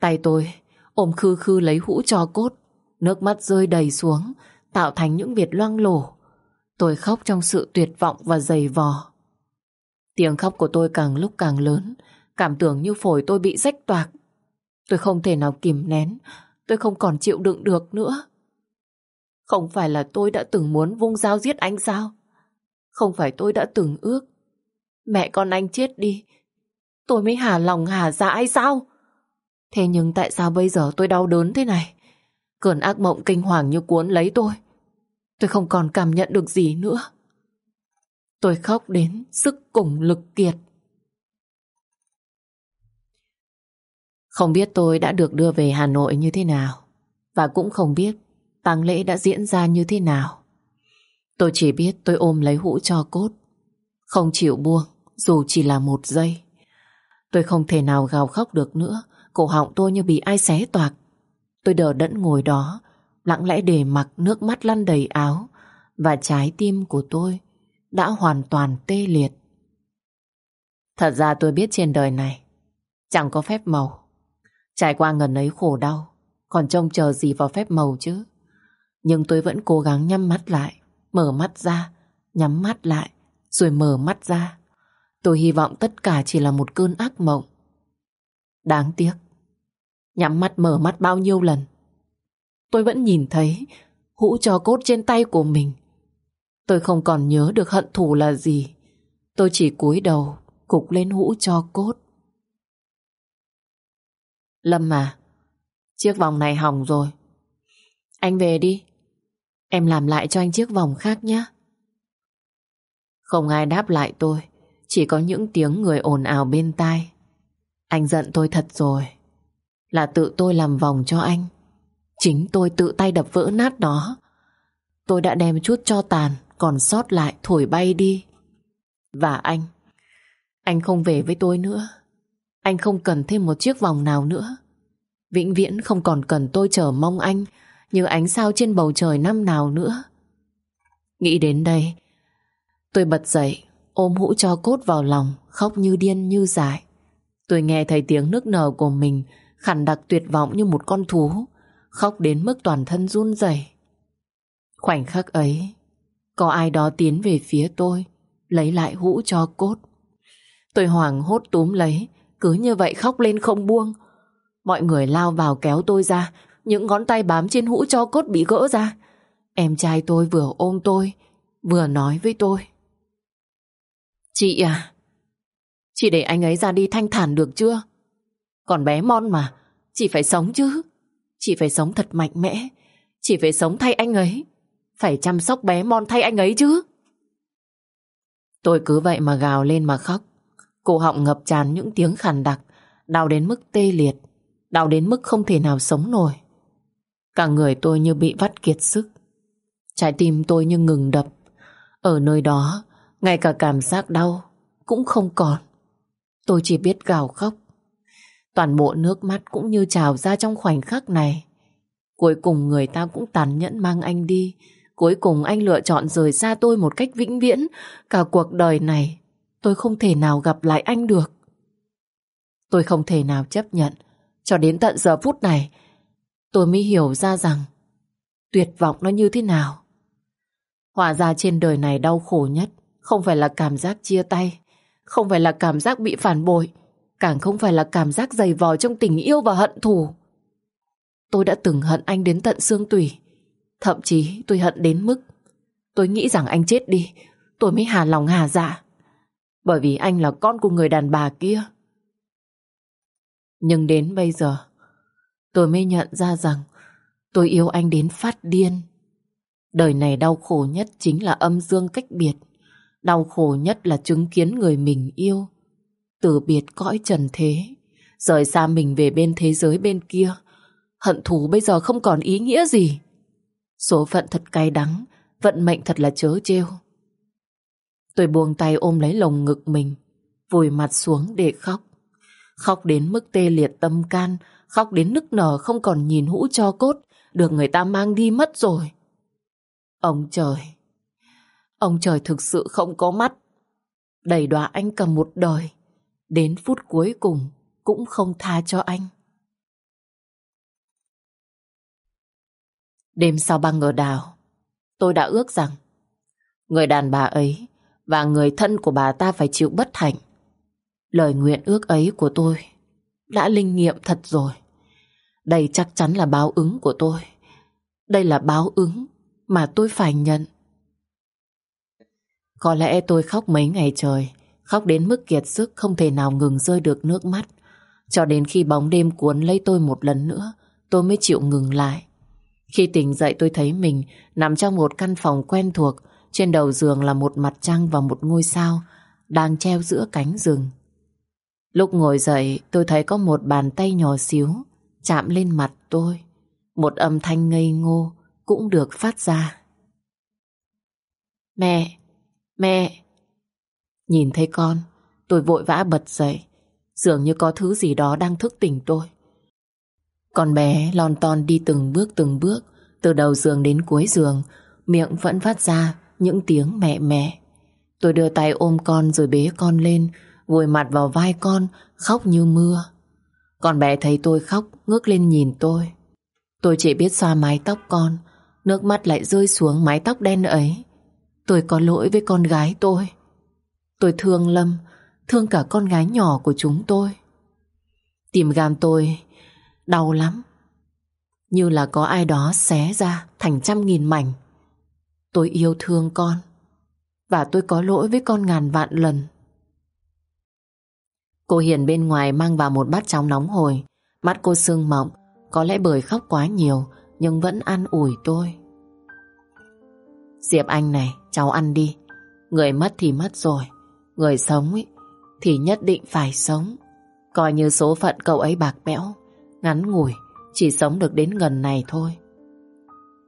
Tay tôi ôm khư khư lấy hũ cho cốt. Nước mắt rơi đầy xuống, tạo thành những việt loang lổ. Tôi khóc trong sự tuyệt vọng và dày vò. Tiếng khóc của tôi càng lúc càng lớn, cảm tưởng như phổi tôi bị rách toạc. Tôi không thể nào kìm nén, tôi không còn chịu đựng được nữa. Không phải là tôi đã từng muốn vung dao giết anh sao? Không phải tôi đã từng ước. Mẹ con anh chết đi. Tôi mới hà lòng hà dạ ai sao? Thế nhưng tại sao bây giờ tôi đau đớn thế này? Cơn ác mộng kinh hoàng như cuốn lấy tôi. Tôi không còn cảm nhận được gì nữa. Tôi khóc đến sức cùng lực kiệt. Không biết tôi đã được đưa về Hà Nội như thế nào. Và cũng không biết tang lễ đã diễn ra như thế nào. Tôi chỉ biết tôi ôm lấy hũ cho cốt. Không chịu buông, dù chỉ là một giây. Tôi không thể nào gào khóc được nữa. Cổ họng tôi như bị ai xé toạc. Tôi đờ đẫn ngồi đó, lặng lẽ để mặc nước mắt lăn đầy áo. Và trái tim của tôi đã hoàn toàn tê liệt. Thật ra tôi biết trên đời này chẳng có phép màu. Trải qua ngần ấy khổ đau, còn trông chờ gì vào phép màu chứ. Nhưng tôi vẫn cố gắng nhắm mắt lại, mở mắt ra, nhắm mắt lại, rồi mở mắt ra. Tôi hy vọng tất cả chỉ là một cơn ác mộng. Đáng tiếc, nhắm mắt mở mắt bao nhiêu lần. Tôi vẫn nhìn thấy hũ cho cốt trên tay của mình. Tôi không còn nhớ được hận thù là gì. Tôi chỉ cúi đầu, cục lên hũ cho cốt. Lâm à, chiếc vòng này hỏng rồi. Anh về đi, Em làm lại cho anh chiếc vòng khác nhé. Không ai đáp lại tôi, chỉ có những tiếng người ồn ào bên tai. Anh giận tôi thật rồi. Là tự tôi làm vòng cho anh. Chính tôi tự tay đập vỡ nát nó. Tôi đã đem chút cho tàn, còn sót lại thổi bay đi. Và anh, anh không về với tôi nữa. Anh không cần thêm một chiếc vòng nào nữa. Vĩnh viễn không còn cần tôi chờ mong anh như ánh sao trên bầu trời năm nào nữa. Nghĩ đến đây, tôi bật dậy, ôm hũ cho cốt vào lòng, khóc như điên như dại. Tôi nghe thấy tiếng nước nở của mình khản đặc tuyệt vọng như một con thú, khóc đến mức toàn thân run rẩy. Khoảnh khắc ấy, có ai đó tiến về phía tôi, lấy lại hũ cho cốt. Tôi hoảng hốt túm lấy, cứ như vậy khóc lên không buông. Mọi người lao vào kéo tôi ra, những ngón tay bám trên hũ cho cốt bị gỡ ra. Em trai tôi vừa ôm tôi, vừa nói với tôi. Chị à, chị để anh ấy ra đi thanh thản được chưa? Còn bé Mon mà, chị phải sống chứ. Chị phải sống thật mạnh mẽ, chị phải sống thay anh ấy. Phải chăm sóc bé Mon thay anh ấy chứ. Tôi cứ vậy mà gào lên mà khóc. Cổ họng ngập tràn những tiếng khàn đặc, đau đến mức tê liệt, đau đến mức không thể nào sống nổi. Cả người tôi như bị vắt kiệt sức. Trái tim tôi như ngừng đập. Ở nơi đó, ngay cả cảm giác đau cũng không còn. Tôi chỉ biết gào khóc. Toàn bộ nước mắt cũng như trào ra trong khoảnh khắc này. Cuối cùng người ta cũng tàn nhẫn mang anh đi. Cuối cùng anh lựa chọn rời xa tôi một cách vĩnh viễn. Cả cuộc đời này, tôi không thể nào gặp lại anh được. Tôi không thể nào chấp nhận. Cho đến tận giờ phút này, tôi mới hiểu ra rằng tuyệt vọng nó như thế nào. Hóa ra trên đời này đau khổ nhất không phải là cảm giác chia tay, không phải là cảm giác bị phản bội, càng không phải là cảm giác dày vò trong tình yêu và hận thù. Tôi đã từng hận anh đến tận xương tủy, thậm chí tôi hận đến mức tôi nghĩ rằng anh chết đi, tôi mới hà lòng hà dạ. Bởi vì anh là con của người đàn bà kia. Nhưng đến bây giờ, tôi mới nhận ra rằng tôi yêu anh đến phát điên. Đời này đau khổ nhất chính là âm dương cách biệt. Đau khổ nhất là chứng kiến người mình yêu. Từ biệt cõi trần thế. Rời xa mình về bên thế giới bên kia. Hận thù bây giờ không còn ý nghĩa gì. Số phận thật cay đắng. Vận mệnh thật là chớ trêu. Tôi buông tay ôm lấy lồng ngực mình. Vùi mặt xuống để khóc. Khóc đến mức tê liệt tâm can. Khóc đến nức nở không còn nhìn hũ cho cốt. Được người ta mang đi mất rồi. Ông trời, ông trời thực sự không có mắt. Đầy đọa anh cầm một đời, đến phút cuối cùng cũng không tha cho anh. Đêm sau băng ở đảo, tôi đã ước rằng người đàn bà ấy và người thân của bà ta phải chịu bất hạnh. Lời nguyện ước ấy của tôi đã linh nghiệm thật rồi. Đây chắc chắn là báo ứng của tôi. Đây là báo ứng mà tôi phải nhận. Có lẽ tôi khóc mấy ngày trời, khóc đến mức kiệt sức không thể nào ngừng rơi được nước mắt. Cho đến khi bóng đêm cuốn lấy tôi một lần nữa, tôi mới chịu ngừng lại. Khi tỉnh dậy tôi thấy mình nằm trong một căn phòng quen thuộc, trên đầu giường là một mặt trăng và một ngôi sao đang treo giữa cánh rừng. Lúc ngồi dậy tôi thấy có một bàn tay nhỏ xíu chạm lên mặt tôi. Một âm thanh ngây ngô cũng được phát ra. Mẹ! Mẹ! Nhìn thấy con, tôi vội vã bật dậy. Dường như có thứ gì đó đang thức tỉnh tôi. Con bé lon ton đi từng bước từng bước, từ đầu giường đến cuối giường, miệng vẫn phát ra những tiếng mẹ mẹ. Tôi đưa tay ôm con rồi bế con lên, vùi mặt vào vai con, khóc như mưa. Con bé thấy tôi khóc, ngước lên nhìn tôi. Tôi chỉ biết xoa mái tóc con, Nước mắt lại rơi xuống mái tóc đen ấy Tôi có lỗi với con gái tôi Tôi thương Lâm Thương cả con gái nhỏ của chúng tôi Tìm gan tôi Đau lắm Như là có ai đó xé ra Thành trăm nghìn mảnh Tôi yêu thương con Và tôi có lỗi với con ngàn vạn lần Cô Hiền bên ngoài mang vào một bát cháo nóng hồi Mắt cô sương mộng, Có lẽ bởi khóc quá nhiều nhưng vẫn an ủi tôi. Diệp Anh này, cháu ăn đi. Người mất thì mất rồi. Người sống ấy, thì nhất định phải sống. Coi như số phận cậu ấy bạc bẽo, ngắn ngủi, chỉ sống được đến gần này thôi.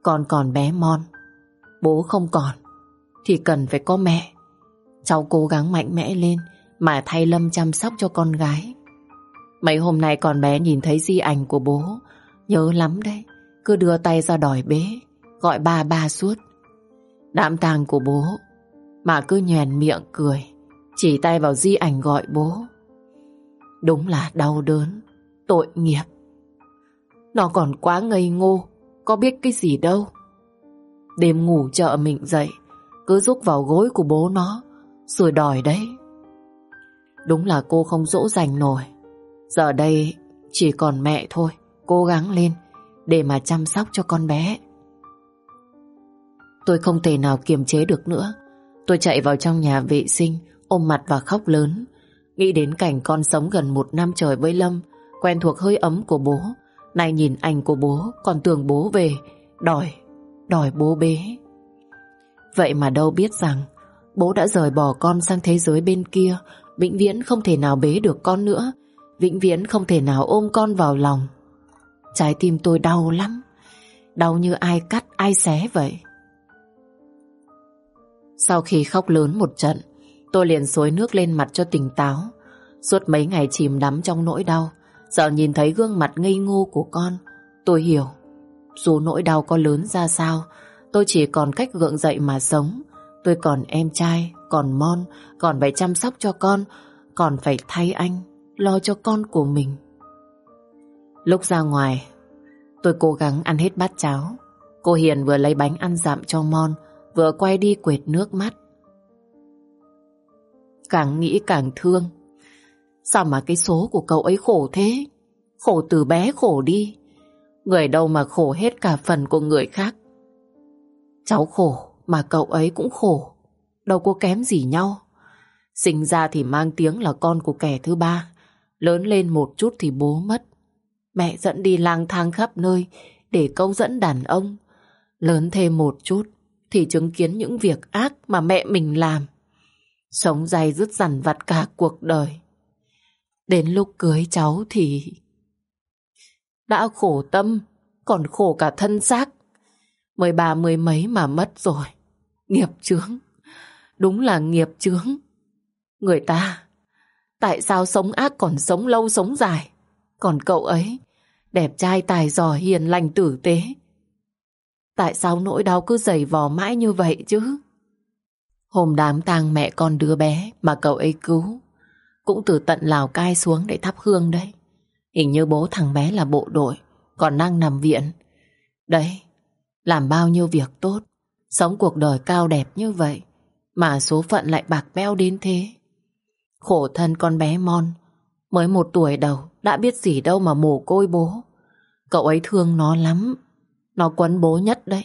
Con còn bé Mon, bố không còn, thì cần phải có mẹ. Cháu cố gắng mạnh mẽ lên mà thay Lâm chăm sóc cho con gái. Mấy hôm nay con bé nhìn thấy di ảnh của bố, nhớ lắm đấy cứ đưa tay ra đòi bế, gọi ba ba suốt. Đạm tàng của bố, mà cứ nhèn miệng cười, chỉ tay vào di ảnh gọi bố. Đúng là đau đớn, tội nghiệp. Nó còn quá ngây ngô, có biết cái gì đâu. Đêm ngủ chợ mình dậy, cứ rúc vào gối của bố nó, rồi đòi đấy. Đúng là cô không dỗ dành nổi. Giờ đây chỉ còn mẹ thôi, cố gắng lên để mà chăm sóc cho con bé. Tôi không thể nào kiềm chế được nữa. Tôi chạy vào trong nhà vệ sinh, ôm mặt và khóc lớn. Nghĩ đến cảnh con sống gần một năm trời với Lâm, quen thuộc hơi ấm của bố nay nhìn ảnh của bố, còn tưởng bố về, đòi, đòi bố bế. Vậy mà đâu biết rằng, bố đã rời bỏ con sang thế giới bên kia, vĩnh viễn không thể nào bế được con nữa, vĩnh viễn không thể nào ôm con vào lòng. Trái tim tôi đau lắm. Đau như ai cắt ai xé vậy? Sau khi khóc lớn một trận Tôi liền xối nước lên mặt cho tỉnh táo. Suốt mấy ngày chìm đắm trong nỗi đau Giờ nhìn thấy gương mặt ngây ngô của con Tôi hiểu Dù nỗi đau có lớn ra sao Tôi chỉ còn cách gượng dậy mà sống Tôi còn em trai Còn Mon Còn phải chăm sóc cho con Còn phải thay anh Lo cho con của mình Lúc ra ngoài, tôi cố gắng ăn hết bát cháo. Cô Hiền vừa lấy bánh ăn dặm cho Mon, vừa quay đi quệt nước mắt. Càng nghĩ càng thương. Sao mà cái số của cậu ấy khổ thế? Khổ từ bé khổ đi. Người đâu mà khổ hết cả phần của người khác. Cháu khổ, mà cậu ấy cũng khổ. Đâu có kém gì nhau. Sinh ra thì mang tiếng là con của kẻ thứ ba. Lớn lên một chút thì bố mất. Mẹ dẫn đi lang thang khắp nơi để câu dẫn đàn ông. Lớn thêm một chút thì chứng kiến những việc ác mà mẹ mình làm. Sống dày dứt dằn vặt cả cuộc đời. Đến lúc cưới cháu thì... Đã khổ tâm, còn khổ cả thân xác. Mười ba mười mấy mà mất rồi. Nghiệp chướng. Đúng là nghiệp chướng. Người ta, tại sao sống ác còn sống lâu sống dài? Còn cậu ấy, đẹp trai tài giỏi hiền lành tử tế. Tại sao nỗi đau cứ dày vò mãi như vậy chứ? Hôm đám tang mẹ con đứa bé mà cậu ấy cứu, cũng từ tận Lào Cai xuống để thắp hương đấy. Hình như bố thằng bé là bộ đội, còn đang nằm viện. Đấy, làm bao nhiêu việc tốt, sống cuộc đời cao đẹp như vậy, mà số phận lại bạc bẽo đến thế. Khổ thân con bé Mon, mới một tuổi đầu, đã biết gì đâu mà mồ côi bố. Cậu ấy thương nó lắm, nó quấn bố nhất đấy.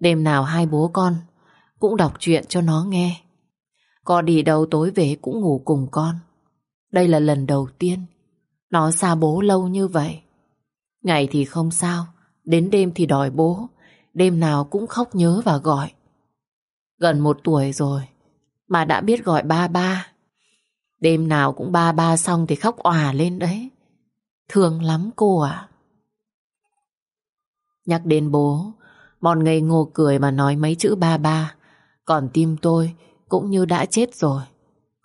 Đêm nào hai bố con cũng đọc chuyện cho nó nghe. Có đi đâu tối về cũng ngủ cùng con. Đây là lần đầu tiên nó xa bố lâu như vậy. Ngày thì không sao, đến đêm thì đòi bố, đêm nào cũng khóc nhớ và gọi. Gần một tuổi rồi, mà đã biết gọi ba ba. Đêm nào cũng ba ba xong thì khóc òa lên đấy. Thương lắm cô ạ. Nhắc đến bố, Mòn ngây ngô cười mà nói mấy chữ ba ba. Còn tim tôi cũng như đã chết rồi.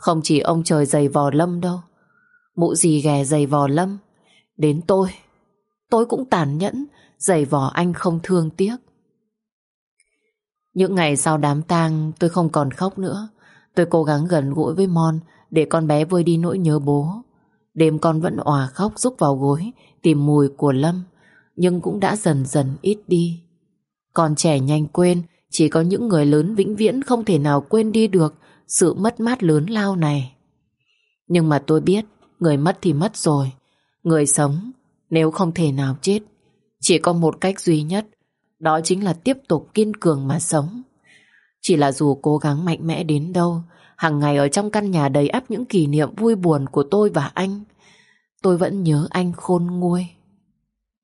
Không chỉ ông trời dày vò lâm đâu. Mụ gì ghè dày vò lâm. Đến tôi, tôi cũng tàn nhẫn, dày vò anh không thương tiếc. Những ngày sau đám tang tôi không còn khóc nữa. Tôi cố gắng gần gũi với Mon để con bé vơi đi nỗi nhớ bố. Đêm con vẫn òa khóc rúc vào gối tìm mùi của Lâm nhưng cũng đã dần dần ít đi. Còn trẻ nhanh quên, chỉ có những người lớn vĩnh viễn không thể nào quên đi được sự mất mát lớn lao này. Nhưng mà tôi biết, người mất thì mất rồi. Người sống, nếu không thể nào chết, chỉ có một cách duy nhất, đó chính là tiếp tục kiên cường mà sống. Chỉ là dù cố gắng mạnh mẽ đến đâu, hàng ngày ở trong căn nhà đầy ắp những kỷ niệm vui buồn của tôi và anh, tôi vẫn nhớ anh khôn nguôi.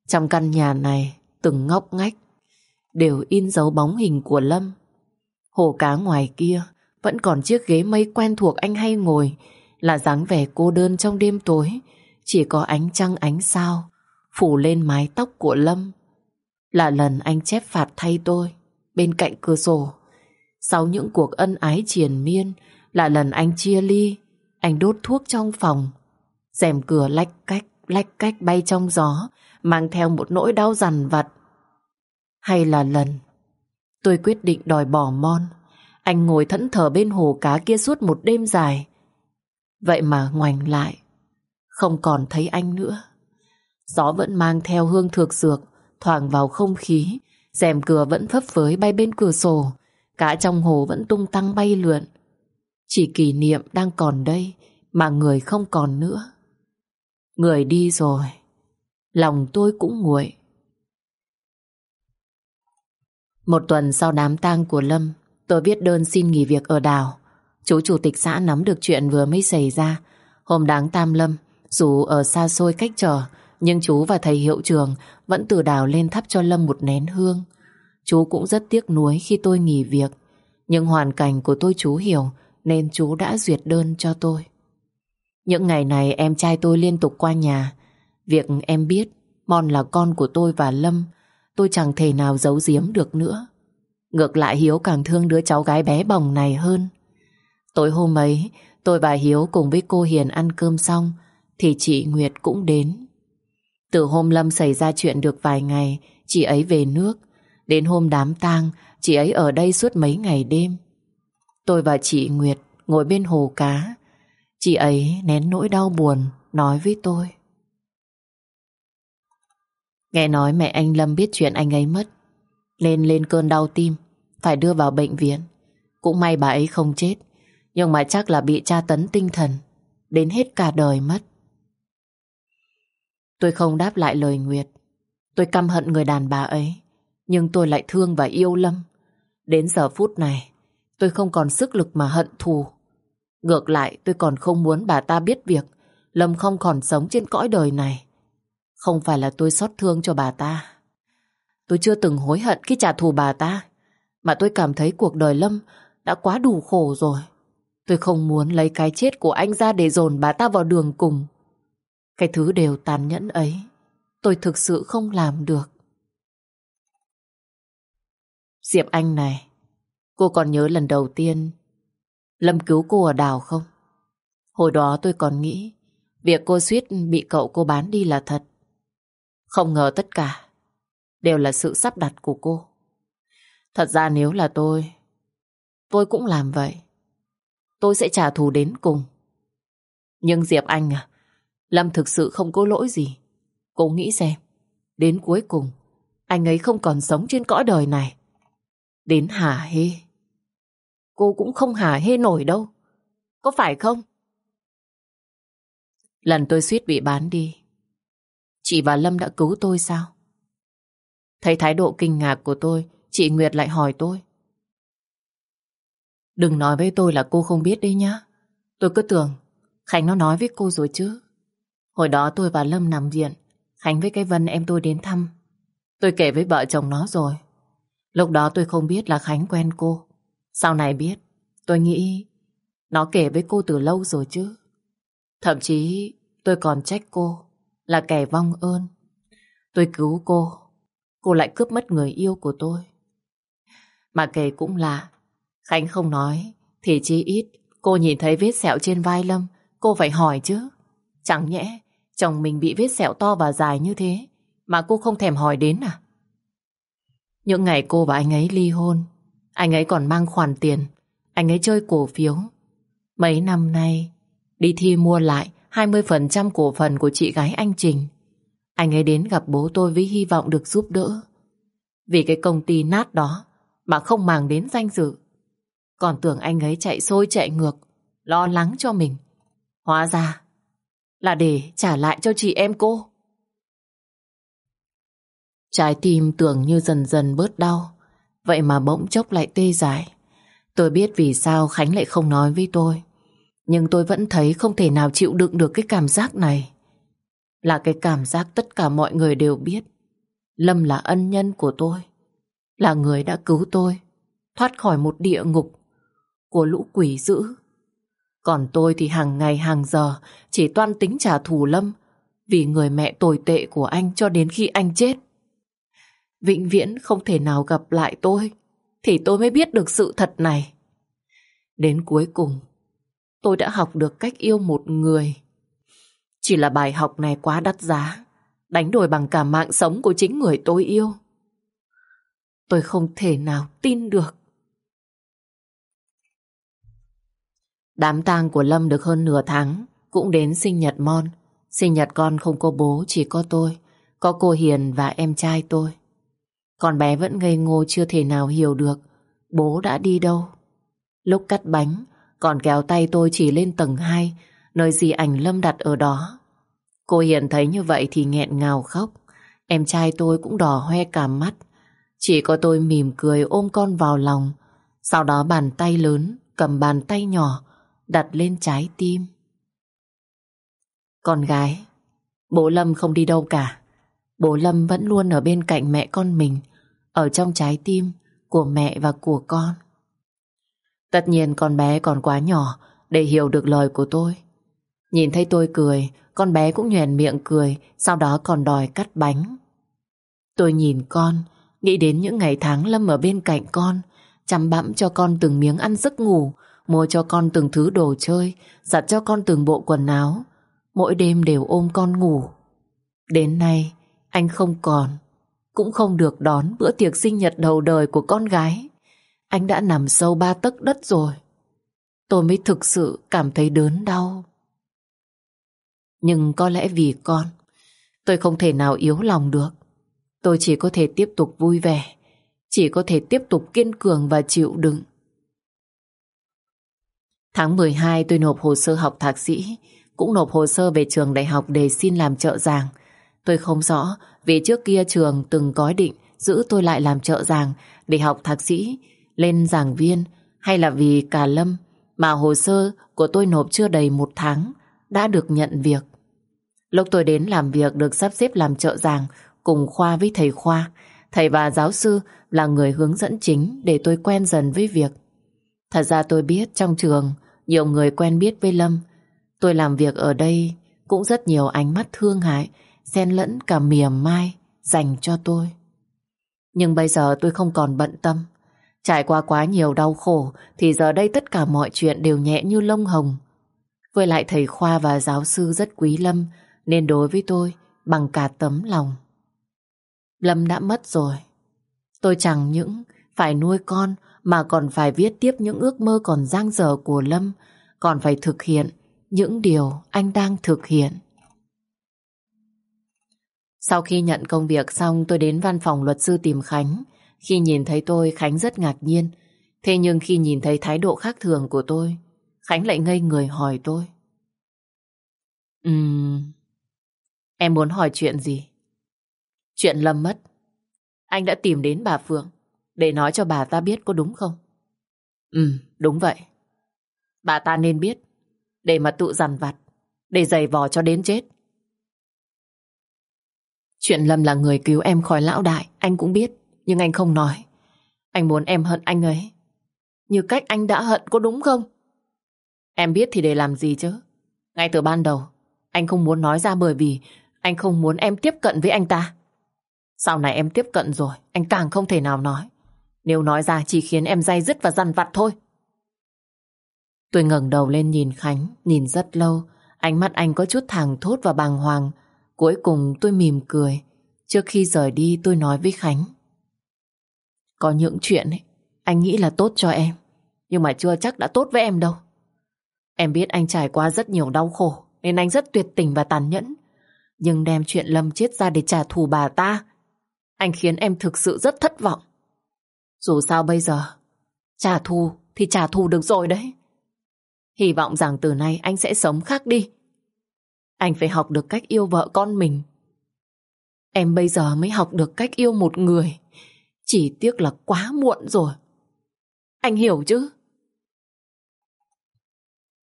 Trong căn nhà này, từng ngóc ngách, đều in dấu bóng hình của Lâm. Hồ cá ngoài kia, vẫn còn chiếc ghế mây quen thuộc anh hay ngồi, là dáng vẻ cô đơn trong đêm tối, chỉ có ánh trăng ánh sao, phủ lên mái tóc của Lâm. Là lần anh chép phạt thay tôi, bên cạnh cửa sổ. Sau những cuộc ân ái triền miên, là lần anh chia ly, anh đốt thuốc trong phòng. rèm cửa lách cách, lách cách bay trong gió, mang theo một nỗi đau dằn vặt. Hay là lần tôi quyết định đòi bỏ Mon, anh ngồi thẫn thờ bên hồ cá kia suốt một đêm dài. Vậy mà ngoảnh lại, không còn thấy anh nữa. Gió vẫn mang theo hương thược dược, thoảng vào không khí, rèm cửa vẫn phấp phới bay bên cửa sổ, cá trong hồ vẫn tung tăng bay lượn. Chỉ kỷ niệm đang còn đây, mà người không còn nữa. Người đi rồi, lòng tôi cũng nguội. Một tuần sau đám tang của Lâm, tôi viết đơn xin nghỉ việc ở đảo. Chú chủ tịch xã nắm được chuyện vừa mới xảy ra. Hôm đáng tam Lâm, dù ở xa xôi cách trở, nhưng chú và thầy hiệu trường vẫn từ đảo lên thắp cho Lâm một nén hương. Chú cũng rất tiếc nuối khi tôi nghỉ việc. Nhưng hoàn cảnh của tôi chú hiểu nên chú đã duyệt đơn cho tôi. Những ngày này em trai tôi liên tục qua nhà Việc em biết Mon là con của tôi và Lâm Tôi chẳng thể nào giấu giếm được nữa Ngược lại Hiếu càng thương đứa cháu gái bé bỏng này hơn. Tối hôm ấy, Tôi và Hiếu cùng với cô Hiền ăn cơm xong, Thì chị Nguyệt cũng đến. Từ hôm Lâm xảy ra chuyện được vài ngày, Chị ấy về nước. Đến hôm đám tang, Chị ấy ở đây suốt mấy ngày đêm. Tôi và chị Nguyệt ngồi bên hồ cá. Chị ấy nén nỗi đau buồn, Nói với tôi. Nghe nói mẹ anh Lâm biết chuyện anh ấy mất. Nên lên cơn đau tim, Phải đưa vào bệnh viện. Cũng may bà ấy không chết, Nhưng mà chắc là bị tra tấn tinh thần, Đến hết cả đời mất. Tôi không đáp lại lời Nguyệt. Tôi căm hận người đàn bà ấy, Nhưng tôi lại thương và yêu Lâm. Đến giờ phút này, Tôi không còn sức lực mà hận thù. Ngược lại, tôi còn không muốn bà ta biết việc Lâm không còn sống trên cõi đời này. Không phải là tôi xót thương cho bà ta. Tôi chưa từng hối hận khi trả thù bà ta. Mà tôi cảm thấy cuộc đời Lâm đã quá đủ khổ rồi. Tôi không muốn lấy cái chết của anh ra để dồn bà ta vào đường cùng. Cái thứ đều tàn nhẫn ấy, tôi thực sự không làm được. Diệp Anh này, cô còn nhớ lần đầu tiên Lâm cứu cô ở đảo không? Hồi đó tôi còn nghĩ việc cô suýt bị cậu cô bán đi là thật. Không ngờ tất cả đều là sự sắp đặt của cô. Thật ra nếu là tôi, tôi cũng làm vậy. Tôi sẽ trả thù đến cùng. Nhưng Diệp Anh à, Lâm thực sự không có lỗi gì. Cô nghĩ xem, đến cuối cùng, anh ấy không còn sống trên cõi đời này. Đến hả hê. Cô cũng không hả hê nổi đâu. Có phải không? Lần tôi suýt bị bán đi, chị và Lâm đã cứu tôi sao? Thấy thái độ kinh ngạc của tôi, chị Nguyệt lại hỏi tôi. Đừng nói với tôi là cô không biết đấy nhá. Tôi cứ tưởng Khánh nó nói với cô rồi chứ. Hồi đó tôi và Lâm nằm viện, Khánh với cái Vân em tôi đến thăm. Tôi kể với vợ chồng nó rồi. Lúc đó tôi không biết là Khánh quen cô. Sau này biết, tôi nghĩ nó kể với cô từ lâu rồi chứ. Thậm chí tôi còn trách cô là kẻ vong ơn. Tôi cứu cô, cô lại cướp mất người yêu của tôi. Mà kể cũng lạ Khánh không nói, thì chi ít cô nhìn thấy vết sẹo trên vai Lâm, cô phải hỏi chứ. Chẳng nhẽ chồng mình bị vết sẹo to và dài như thế mà cô không thèm hỏi đến à? Những ngày cô và anh ấy ly hôn, anh ấy còn mang khoản tiền, anh ấy chơi cổ phiếu. Mấy năm nay, đi thi mua lại 20% cổ phần của chị gái anh Trình. Anh ấy đến gặp bố tôi với hy vọng được giúp đỡ. Vì cái công ty nát đó mà không màng đến danh dự. Còn tưởng anh ấy chạy xôi chạy ngược, lo lắng cho mình. Hóa ra là để trả lại cho chị em cô. Trái tim tưởng như dần dần bớt đau, vậy mà bỗng chốc lại tê dại. Tôi biết vì sao Khánh lại không nói với tôi, nhưng tôi vẫn thấy không thể nào chịu đựng được cái cảm giác này. Là cái cảm giác tất cả mọi người đều biết. Lâm là ân nhân của tôi, là người đã cứu tôi, thoát khỏi một địa ngục của lũ quỷ dữ. Còn tôi thì hàng ngày hàng giờ chỉ toan tính trả thù Lâm vì người mẹ tồi tệ của anh cho đến khi anh chết. Vĩnh viễn không thể nào gặp lại tôi thì tôi mới biết được sự thật này. Đến cuối cùng, tôi đã học được cách yêu một người. Chỉ là bài học này quá đắt giá, đánh đổi bằng cả mạng sống của chính người tôi yêu. Tôi không thể nào tin được. Đám tang của Lâm được hơn nửa tháng, cũng đến sinh nhật Mon. Sinh nhật con không có bố, chỉ có tôi, có cô Hiền và em trai tôi. Con bé vẫn ngây ngô chưa thể nào hiểu được bố đã đi đâu. Lúc cắt bánh, còn kéo tay tôi chỉ lên tầng 2, nơi gì ảnh Lâm đặt ở đó. Cô Hiền thấy như vậy thì nghẹn ngào khóc. Em trai tôi cũng đỏ hoe cả mắt. Chỉ có tôi mỉm cười ôm con vào lòng. Sau đó bàn tay lớn cầm bàn tay nhỏ đặt lên trái tim. Con gái, bố Lâm không đi đâu cả. Bố Lâm vẫn luôn ở bên cạnh mẹ con mình, ở trong trái tim của mẹ và của con. Tất nhiên con bé còn quá nhỏ để hiểu được lời của tôi. Nhìn thấy tôi cười, con bé cũng nhoèn miệng cười, sau đó còn đòi cắt bánh. Tôi nhìn con, nghĩ đến những ngày tháng Lâm ở bên cạnh con, chăm bẵm cho con từng miếng ăn giấc ngủ, mua cho con từng thứ đồ chơi, giặt cho con từng bộ quần áo. Mỗi đêm đều ôm con ngủ. Đến nay, anh không còn, cũng không được đón bữa tiệc sinh nhật đầu đời của con gái. Anh đã nằm sâu ba tấc đất rồi. Tôi mới thực sự cảm thấy đớn đau. Nhưng có lẽ vì con, tôi không thể nào yếu lòng được. Tôi chỉ có thể tiếp tục vui vẻ, chỉ có thể tiếp tục kiên cường và chịu đựng. Tháng 12 tôi nộp hồ sơ học thạc sĩ, cũng nộp hồ sơ về trường đại học để xin làm trợ giảng. Tôi không rõ vì trước kia trường từng có định giữ tôi lại làm trợ giảng để học thạc sĩ, lên giảng viên hay là vì cả lâm mà hồ sơ của tôi nộp chưa đầy một tháng đã được nhận việc. Lúc tôi đến làm việc được sắp xếp làm trợ giảng cùng khoa với thầy khoa, thầy và giáo sư là người hướng dẫn chính để tôi quen dần với việc. Thật ra tôi biết trong trường nhiều người quen biết với Lâm. Tôi làm việc ở đây cũng rất nhiều ánh mắt thương hại, xen lẫn cả mỉa mai dành cho tôi. Nhưng bây giờ tôi không còn bận tâm. Trải qua quá nhiều đau khổ thì giờ đây tất cả mọi chuyện đều nhẹ như lông hồng. Với lại thầy Khoa và giáo sư rất quý Lâm nên đối với tôi bằng cả tấm lòng. Lâm đã mất rồi. Tôi chẳng những phải nuôi con mà còn phải viết tiếp những ước mơ còn dang dở của Lâm, còn phải thực hiện những điều anh đang thực hiện. Sau khi nhận công việc xong tôi đến văn phòng luật sư tìm Khánh. Khi nhìn thấy tôi Khánh rất ngạc nhiên. Thế nhưng khi nhìn thấy thái độ khác thường của tôi Khánh lại ngây người hỏi tôi. Ừm... Em muốn hỏi chuyện gì? Chuyện Lâm mất. Anh đã tìm đến bà Phượng để nói cho bà ta biết có đúng không? Ừ, đúng vậy. Bà ta nên biết để mà tự dằn vặt, để giày vò cho đến chết. Chuyện Lâm là người cứu em khỏi lão đại, anh cũng biết, nhưng anh không nói. Anh muốn em hận anh ấy. Như cách anh đã hận có đúng không? Em biết thì để làm gì chứ? Ngay từ ban đầu, anh không muốn nói ra bởi vì anh không muốn em tiếp cận với anh ta. Sau này em tiếp cận rồi, anh càng không thể nào nói. Nếu nói ra chỉ khiến em day dứt và dằn vặt thôi. Tôi ngẩng đầu lên nhìn Khánh, nhìn rất lâu. Ánh mắt anh có chút thẳng thốt và bàng hoàng. Cuối cùng tôi mỉm cười. Trước khi rời đi tôi nói với Khánh. Có những chuyện ấy, anh nghĩ là tốt cho em. Nhưng mà chưa chắc đã tốt với em đâu. Em biết anh trải qua rất nhiều đau khổ nên anh rất tuyệt tình và tàn nhẫn. Nhưng đem chuyện Lâm chết ra để trả thù bà ta anh khiến em thực sự rất thất vọng. Dù sao bây giờ trả thù thì trả thù được rồi đấy. Hy vọng rằng từ nay anh sẽ sống khác đi. Anh phải học được cách yêu vợ con mình. Em bây giờ mới học được cách yêu một người. Chỉ tiếc là quá muộn rồi. Anh hiểu chứ?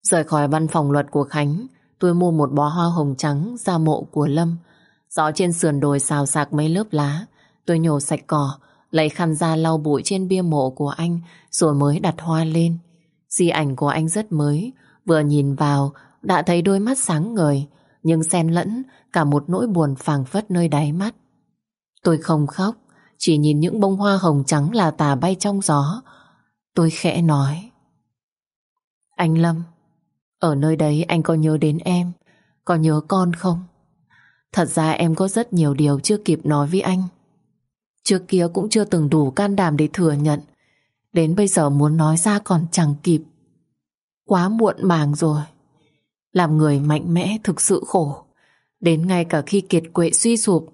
Rời khỏi văn phòng luật của Khánh, tôi mua một bó hoa hồng trắng ra mộ của Lâm. Gió trên sườn đồi xào sạc mấy lớp lá. Tôi nhổ sạch cỏ, lấy khăn ra lau bụi trên bia mộ của anh rồi mới đặt hoa lên. Di ảnh của anh rất mới, vừa nhìn vào đã thấy đôi mắt sáng ngời, nhưng xen lẫn cả một nỗi buồn phảng phất nơi đáy mắt. Tôi không khóc, chỉ nhìn những bông hoa hồng trắng là tà bay trong gió. Tôi khẽ nói. Anh Lâm, ở nơi đấy anh có nhớ đến em, có nhớ con không? Thật ra em có rất nhiều điều chưa kịp nói với anh. Trước kia cũng chưa từng đủ can đảm để thừa nhận. Đến bây giờ muốn nói ra còn chẳng kịp. Quá muộn màng rồi. Làm người mạnh mẽ thực sự khổ. Đến ngay cả khi kiệt quệ suy sụp,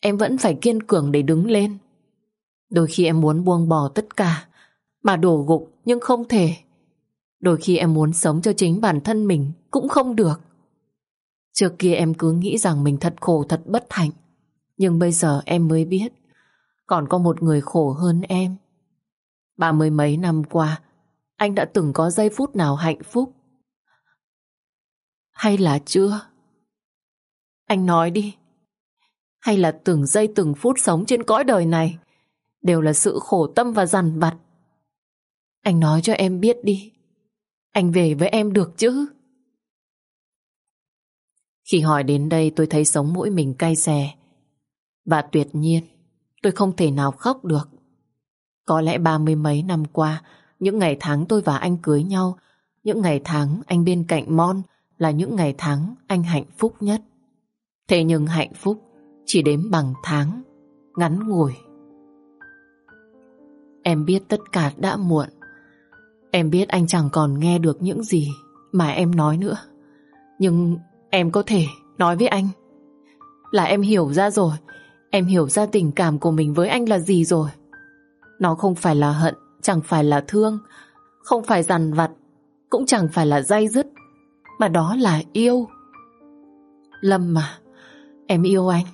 em vẫn phải kiên cường để đứng lên. Đôi khi em muốn buông bỏ tất cả, mà đổ gục nhưng không thể. Đôi khi em muốn sống cho chính bản thân mình cũng không được. Trước kia em cứ nghĩ rằng mình thật khổ thật bất hạnh. Nhưng bây giờ em mới biết còn có một người khổ hơn em. Ba mươi mấy năm qua, anh đã từng có giây phút nào hạnh phúc? Hay là chưa? Anh nói đi. Hay là từng giây từng phút sống trên cõi đời này đều là sự khổ tâm và dằn vặt? Anh nói cho em biết đi. Anh về với em được chứ? Khi hỏi đến đây tôi thấy sống mũi mình cay xè. Và tuyệt nhiên, tôi không thể nào khóc được. Có lẽ ba mươi mấy năm qua, những ngày tháng tôi và anh cưới nhau, những ngày tháng anh bên cạnh Mon là những ngày tháng anh hạnh phúc nhất. Thế nhưng hạnh phúc chỉ đếm bằng tháng, ngắn ngủi. Em biết tất cả đã muộn. Em biết anh chẳng còn nghe được những gì mà em nói nữa. Nhưng em có thể nói với anh là em hiểu ra rồi Em hiểu ra tình cảm của mình với anh là gì rồi. Nó không phải là hận, chẳng phải là thương, không phải dằn vặt, cũng chẳng phải là dây dứt, mà đó là yêu. Lâm mà, em yêu anh.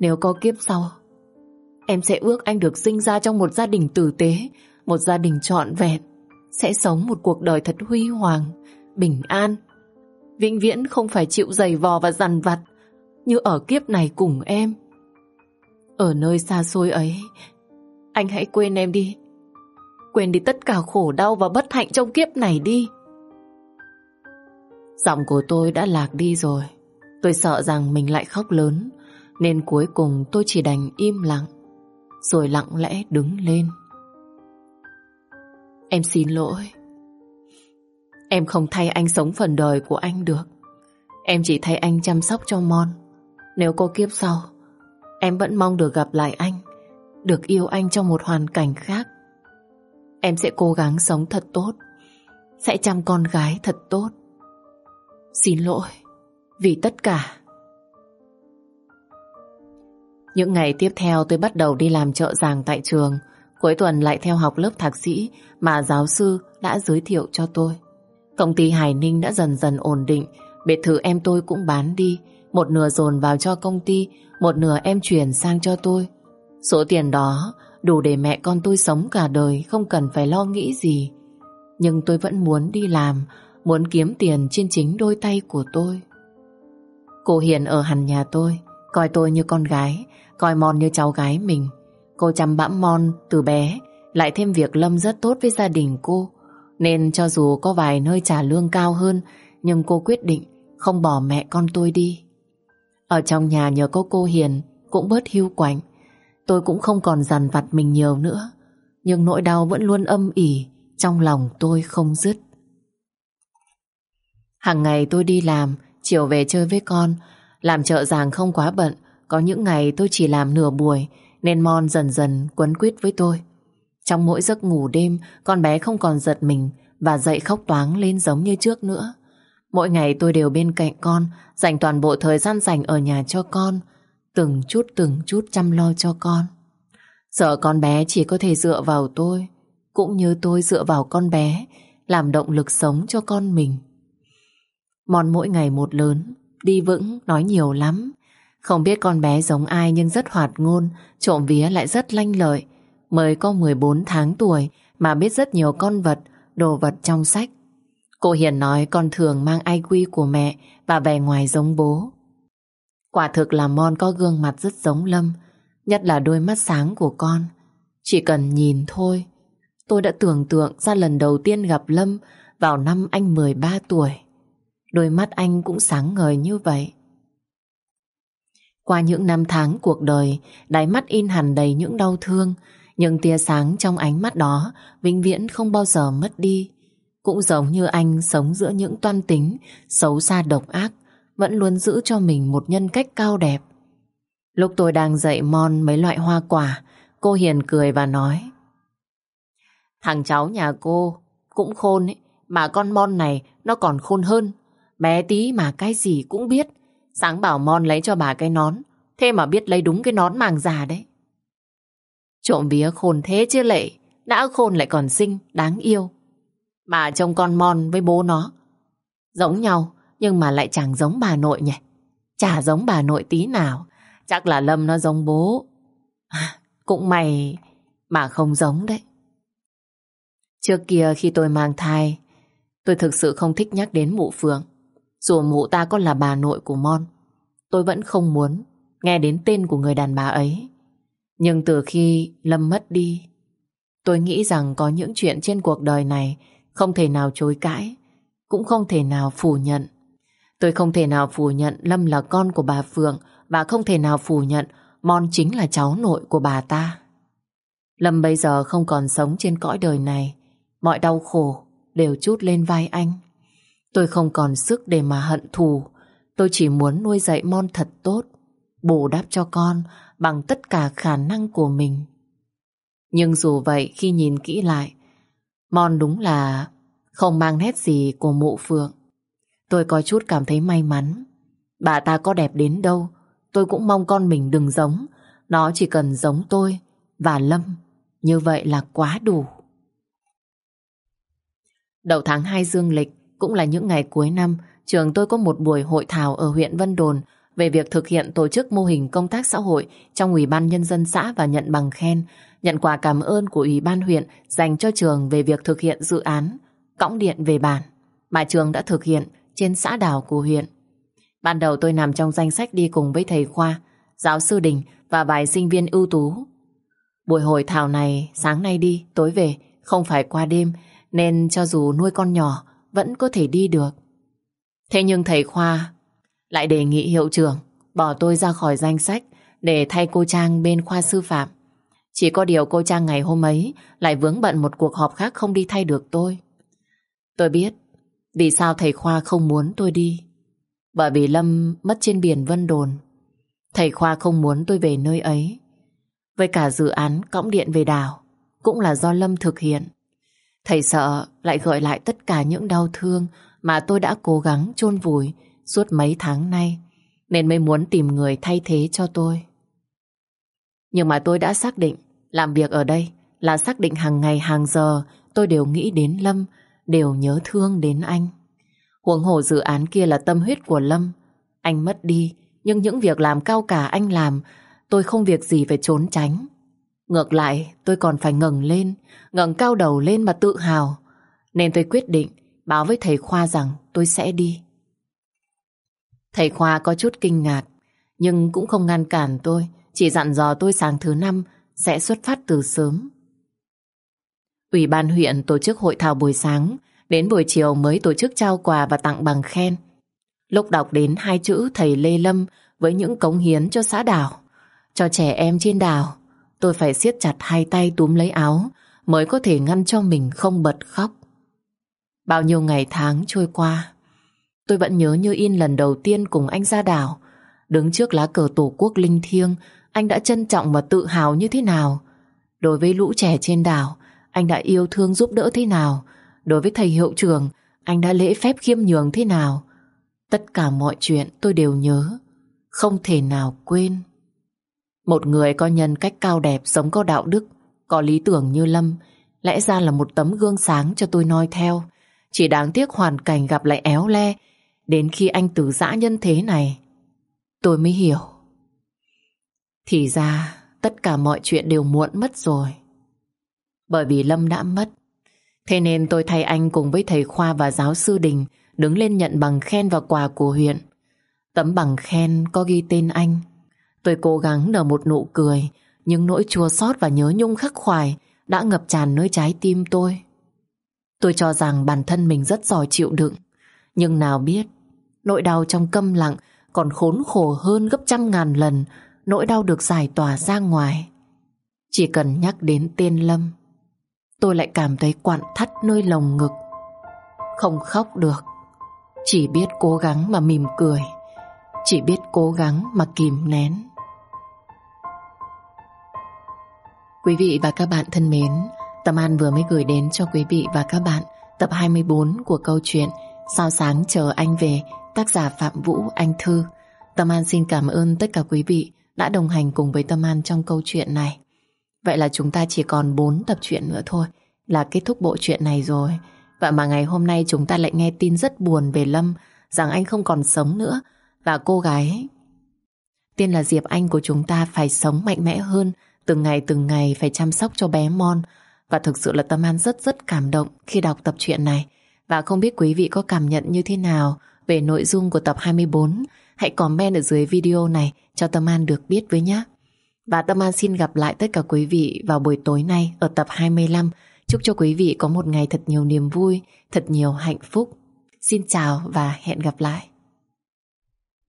Nếu có kiếp sau, em sẽ ước anh được sinh ra trong một gia đình tử tế, một gia đình trọn vẹn, sẽ sống một cuộc đời thật huy hoàng, bình an. Vĩnh viễn không phải chịu giày vò và dằn vặt như ở kiếp này cùng em. Ở nơi xa xôi ấy, anh hãy quên em đi. Quên đi tất cả khổ đau và bất hạnh trong kiếp này đi. Giọng của tôi đã lạc đi rồi. Tôi sợ rằng mình lại khóc lớn, nên cuối cùng tôi chỉ đành im lặng, rồi lặng lẽ đứng lên. Em xin lỗi. Em không thay anh sống phần đời của anh được. Em chỉ thay anh chăm sóc cho Mon. Nếu có kiếp sau, em vẫn mong được gặp lại anh, được yêu anh trong một hoàn cảnh khác. Em sẽ cố gắng sống thật tốt, sẽ chăm con gái thật tốt. Xin lỗi vì tất cả. Những ngày tiếp theo tôi bắt đầu đi làm trợ giảng tại trường. Cuối tuần lại theo học lớp thạc sĩ mà giáo sư đã giới thiệu cho tôi. Công ty Hải Ninh đã dần dần ổn định, biệt thự em tôi cũng bán đi, một nửa dồn vào cho công ty, một nửa em chuyển sang cho tôi. Số tiền đó đủ để mẹ con tôi sống cả đời, không cần phải lo nghĩ gì. Nhưng tôi vẫn muốn đi làm, muốn kiếm tiền trên chính đôi tay của tôi. Cô Hiền ở hẳn nhà tôi, coi tôi như con gái, coi Mon như cháu gái mình. Cô chăm bẵm Mon từ bé, lại thêm việc Lâm rất tốt với gia đình cô. Nên cho dù có vài nơi trả lương cao hơn, nhưng cô quyết định không bỏ mẹ con tôi đi. Ở trong nhà nhờ có cô Hiền cũng bớt hiu quạnh. Tôi cũng không còn dằn vặt mình nhiều nữa. Nhưng nỗi đau vẫn luôn âm ỉ trong lòng tôi không dứt. Hàng ngày tôi đi làm, chiều về chơi với con. Làm chợ giàng không quá bận, có những ngày tôi chỉ làm nửa buổi nên Mon dần dần quấn quýt với tôi. Trong mỗi giấc ngủ đêm, con bé không còn giật mình và dậy khóc toáng lên giống như trước nữa. Mỗi ngày tôi đều bên cạnh con, dành toàn bộ thời gian dành ở nhà cho con, từng chút từng chút chăm lo cho con. Sợ con bé chỉ có thể dựa vào tôi, cũng như tôi dựa vào con bé, làm động lực sống cho con mình. Mon mỗi ngày một lớn, đi vững, nói nhiều lắm. Không biết con bé giống ai nhưng rất hoạt ngôn, trộm vía lại rất lanh lợi. Mới có 14 tháng tuổi mà biết rất nhiều con vật, đồ vật trong sách. Cô Hiền nói con thường mang IQ của mẹ và vẻ ngoài giống bố. Quả thực là Mon có gương mặt rất giống Lâm, nhất là đôi mắt sáng của con. Chỉ cần nhìn thôi, tôi đã tưởng tượng ra lần đầu tiên gặp Lâm vào năm anh 13 tuổi. Đôi mắt anh cũng sáng ngời như vậy. Qua những năm tháng cuộc đời, đáy mắt in hẳn đầy những đau thương, nhưng tia sáng trong ánh mắt đó vĩnh viễn không bao giờ mất đi. Cũng giống như anh sống giữa những toan tính, xấu xa độc ác, vẫn luôn giữ cho mình một nhân cách cao đẹp. Lúc tôi đang dạy mon mấy loại hoa quả, cô Hiền cười và nói Thằng cháu nhà cô cũng khôn ấy, mà con mon này nó còn khôn hơn. Bé tí mà cái gì cũng biết. Sáng bảo Mon lấy cho bà cái nón. Thế mà biết lấy đúng cái nón màng già đấy. Trộm vía khôn thế chứ lệ. Đã khôn lại còn xinh, đáng yêu. Bà trông con Mon với bố nó. Giống nhau, nhưng mà lại chẳng giống bà nội nhỉ. Chả giống bà nội tí nào. Chắc là Lâm nó giống bố. À, cũng mày mà không giống đấy. Trước kia khi tôi mang thai, tôi thực sự không thích nhắc đến mụ Phượng. Dù mụ ta có là bà nội của Mon, Tôi vẫn không muốn Nghe đến tên của người đàn bà ấy. Nhưng từ khi Lâm mất đi, Tôi nghĩ rằng có những chuyện trên cuộc đời này Không thể nào chối cãi, Cũng không thể nào phủ nhận. Tôi không thể nào phủ nhận Lâm là con của bà Phượng Và không thể nào phủ nhận Mon chính là cháu nội của bà ta. Lâm bây giờ không còn sống trên cõi đời này, Mọi đau khổ đều chút lên vai anh. Tôi không còn sức để mà hận thù. Tôi chỉ muốn nuôi dạy Mon thật tốt, bù đắp cho con bằng tất cả khả năng của mình. Nhưng dù vậy khi nhìn kỹ lại, Mon đúng là không mang nét gì của mụ phượng. Tôi có chút cảm thấy may mắn. Bà ta có đẹp đến đâu, tôi cũng mong con mình đừng giống. Nó chỉ cần giống tôi và Lâm. Như vậy là quá đủ. Đầu tháng 2 dương lịch, cũng là những ngày cuối năm, trường tôi có một buổi hội thảo ở huyện Vân Đồn về việc thực hiện tổ chức mô hình công tác xã hội trong Ủy ban Nhân dân xã và nhận bằng khen, nhận quà cảm ơn của Ủy ban huyện dành cho trường về việc thực hiện dự án cõng điện về bản mà trường đã thực hiện trên xã đảo của huyện. Ban đầu tôi nằm trong danh sách đi cùng với thầy Khoa, giáo sư Đình và vài sinh viên ưu tú. Buổi hội thảo này sáng nay đi, tối về, không phải qua đêm, nên cho dù nuôi con nhỏ vẫn có thể đi được. Thế nhưng thầy Khoa lại đề nghị hiệu trưởng bỏ tôi ra khỏi danh sách để thay cô Trang bên khoa sư phạm. Chỉ có điều cô Trang ngày hôm ấy lại vướng bận một cuộc họp khác không đi thay được tôi. Tôi biết vì sao thầy Khoa không muốn tôi đi. Bởi vì Lâm mất trên biển Vân Đồn. Thầy Khoa không muốn tôi về nơi ấy. Với cả dự án cõng điện về đảo cũng là do Lâm thực hiện. Thầy sợ lại gợi lại tất cả những đau thương mà tôi đã cố gắng chôn vùi suốt mấy tháng nay nên mới muốn tìm người thay thế cho tôi. Nhưng mà tôi đã xác định làm việc ở đây là xác định hàng ngày hàng giờ tôi đều nghĩ đến Lâm, đều nhớ thương đến anh. Huống hồ dự án kia là tâm huyết của Lâm. Anh mất đi, nhưng những việc làm cao cả anh làm, tôi không việc gì phải trốn tránh. Ngược lại, tôi còn phải ngẩng lên, ngẩng cao đầu lên mà tự hào. Nên tôi quyết định báo với thầy Khoa rằng tôi sẽ đi. Thầy Khoa có chút kinh ngạc, nhưng cũng không ngăn cản tôi, chỉ dặn dò tôi sáng thứ năm sẽ xuất phát từ sớm. Ủy ban huyện tổ chức hội thảo buổi sáng, đến buổi chiều mới tổ chức trao quà và tặng bằng khen. Lúc đọc đến hai chữ thầy Lê Lâm với những cống hiến cho xã đảo, cho trẻ em trên đảo, tôi phải siết chặt hai tay túm lấy áo mới có thể ngăn cho mình không bật khóc. Bao nhiêu ngày tháng trôi qua, tôi vẫn nhớ như in lần đầu tiên cùng anh ra đảo, đứng trước lá cờ tổ quốc linh thiêng, anh đã trân trọng và tự hào như thế nào. Đối với lũ trẻ trên đảo, anh đã yêu thương giúp đỡ thế nào. Đối với thầy hiệu trưởng, anh đã lễ phép khiêm nhường thế nào. Tất cả mọi chuyện tôi đều nhớ, không thể nào quên. Một người có nhân cách cao đẹp, sống có đạo đức, có lý tưởng như Lâm, lẽ ra là một tấm gương sáng cho tôi noi theo. Chỉ đáng tiếc hoàn cảnh gặp lại éo le, đến khi anh từ giã nhân thế này, tôi mới hiểu. Thì ra, tất cả mọi chuyện đều muộn mất rồi. Bởi vì Lâm đã mất, thế nên tôi thay anh cùng với thầy Khoa và giáo sư Đình đứng lên nhận bằng khen và quà của huyện. Tấm bằng khen có ghi tên anh. Tôi cố gắng nở một nụ cười, nhưng nỗi chua xót và nhớ nhung khắc khoải đã ngập tràn nơi trái tim tôi. Tôi cho rằng bản thân mình rất giỏi chịu đựng, nhưng nào biết, nỗi đau trong câm lặng còn khốn khổ hơn gấp trăm ngàn lần nỗi đau được giải tỏa ra ngoài. Chỉ cần nhắc đến tên Lâm, tôi lại cảm thấy quặn thắt nơi lồng ngực. Không khóc được, chỉ biết cố gắng mà mỉm cười, chỉ biết cố gắng mà kìm nén. Quý vị và các bạn thân mến, Tâm An vừa mới gửi đến cho quý vị và các bạn tập 24 của câu chuyện Sao sáng chờ anh về, tác giả Phạm Vũ Anh Thư. Tâm An xin cảm ơn tất cả quý vị đã đồng hành cùng với Tâm An trong câu chuyện này. Vậy là chúng ta chỉ còn 4 tập truyện nữa thôi là kết thúc bộ truyện này rồi. Và mà ngày hôm nay chúng ta lại nghe tin rất buồn về Lâm rằng anh không còn sống nữa và cô gái tên là Diệp Anh của chúng ta phải sống mạnh mẽ hơn từng ngày từng ngày phải chăm sóc cho bé Mon và thực sự là Tâm An rất rất cảm động khi đọc tập truyện này và không biết quý vị có cảm nhận như thế nào về nội dung của tập 24 hãy comment ở dưới video này cho Tâm An được biết với nhé. Và Tâm An xin gặp lại tất cả quý vị vào buổi tối nay ở tập 25. Chúc cho quý vị có một ngày thật nhiều niềm vui, thật nhiều hạnh phúc. Xin chào và hẹn gặp lại.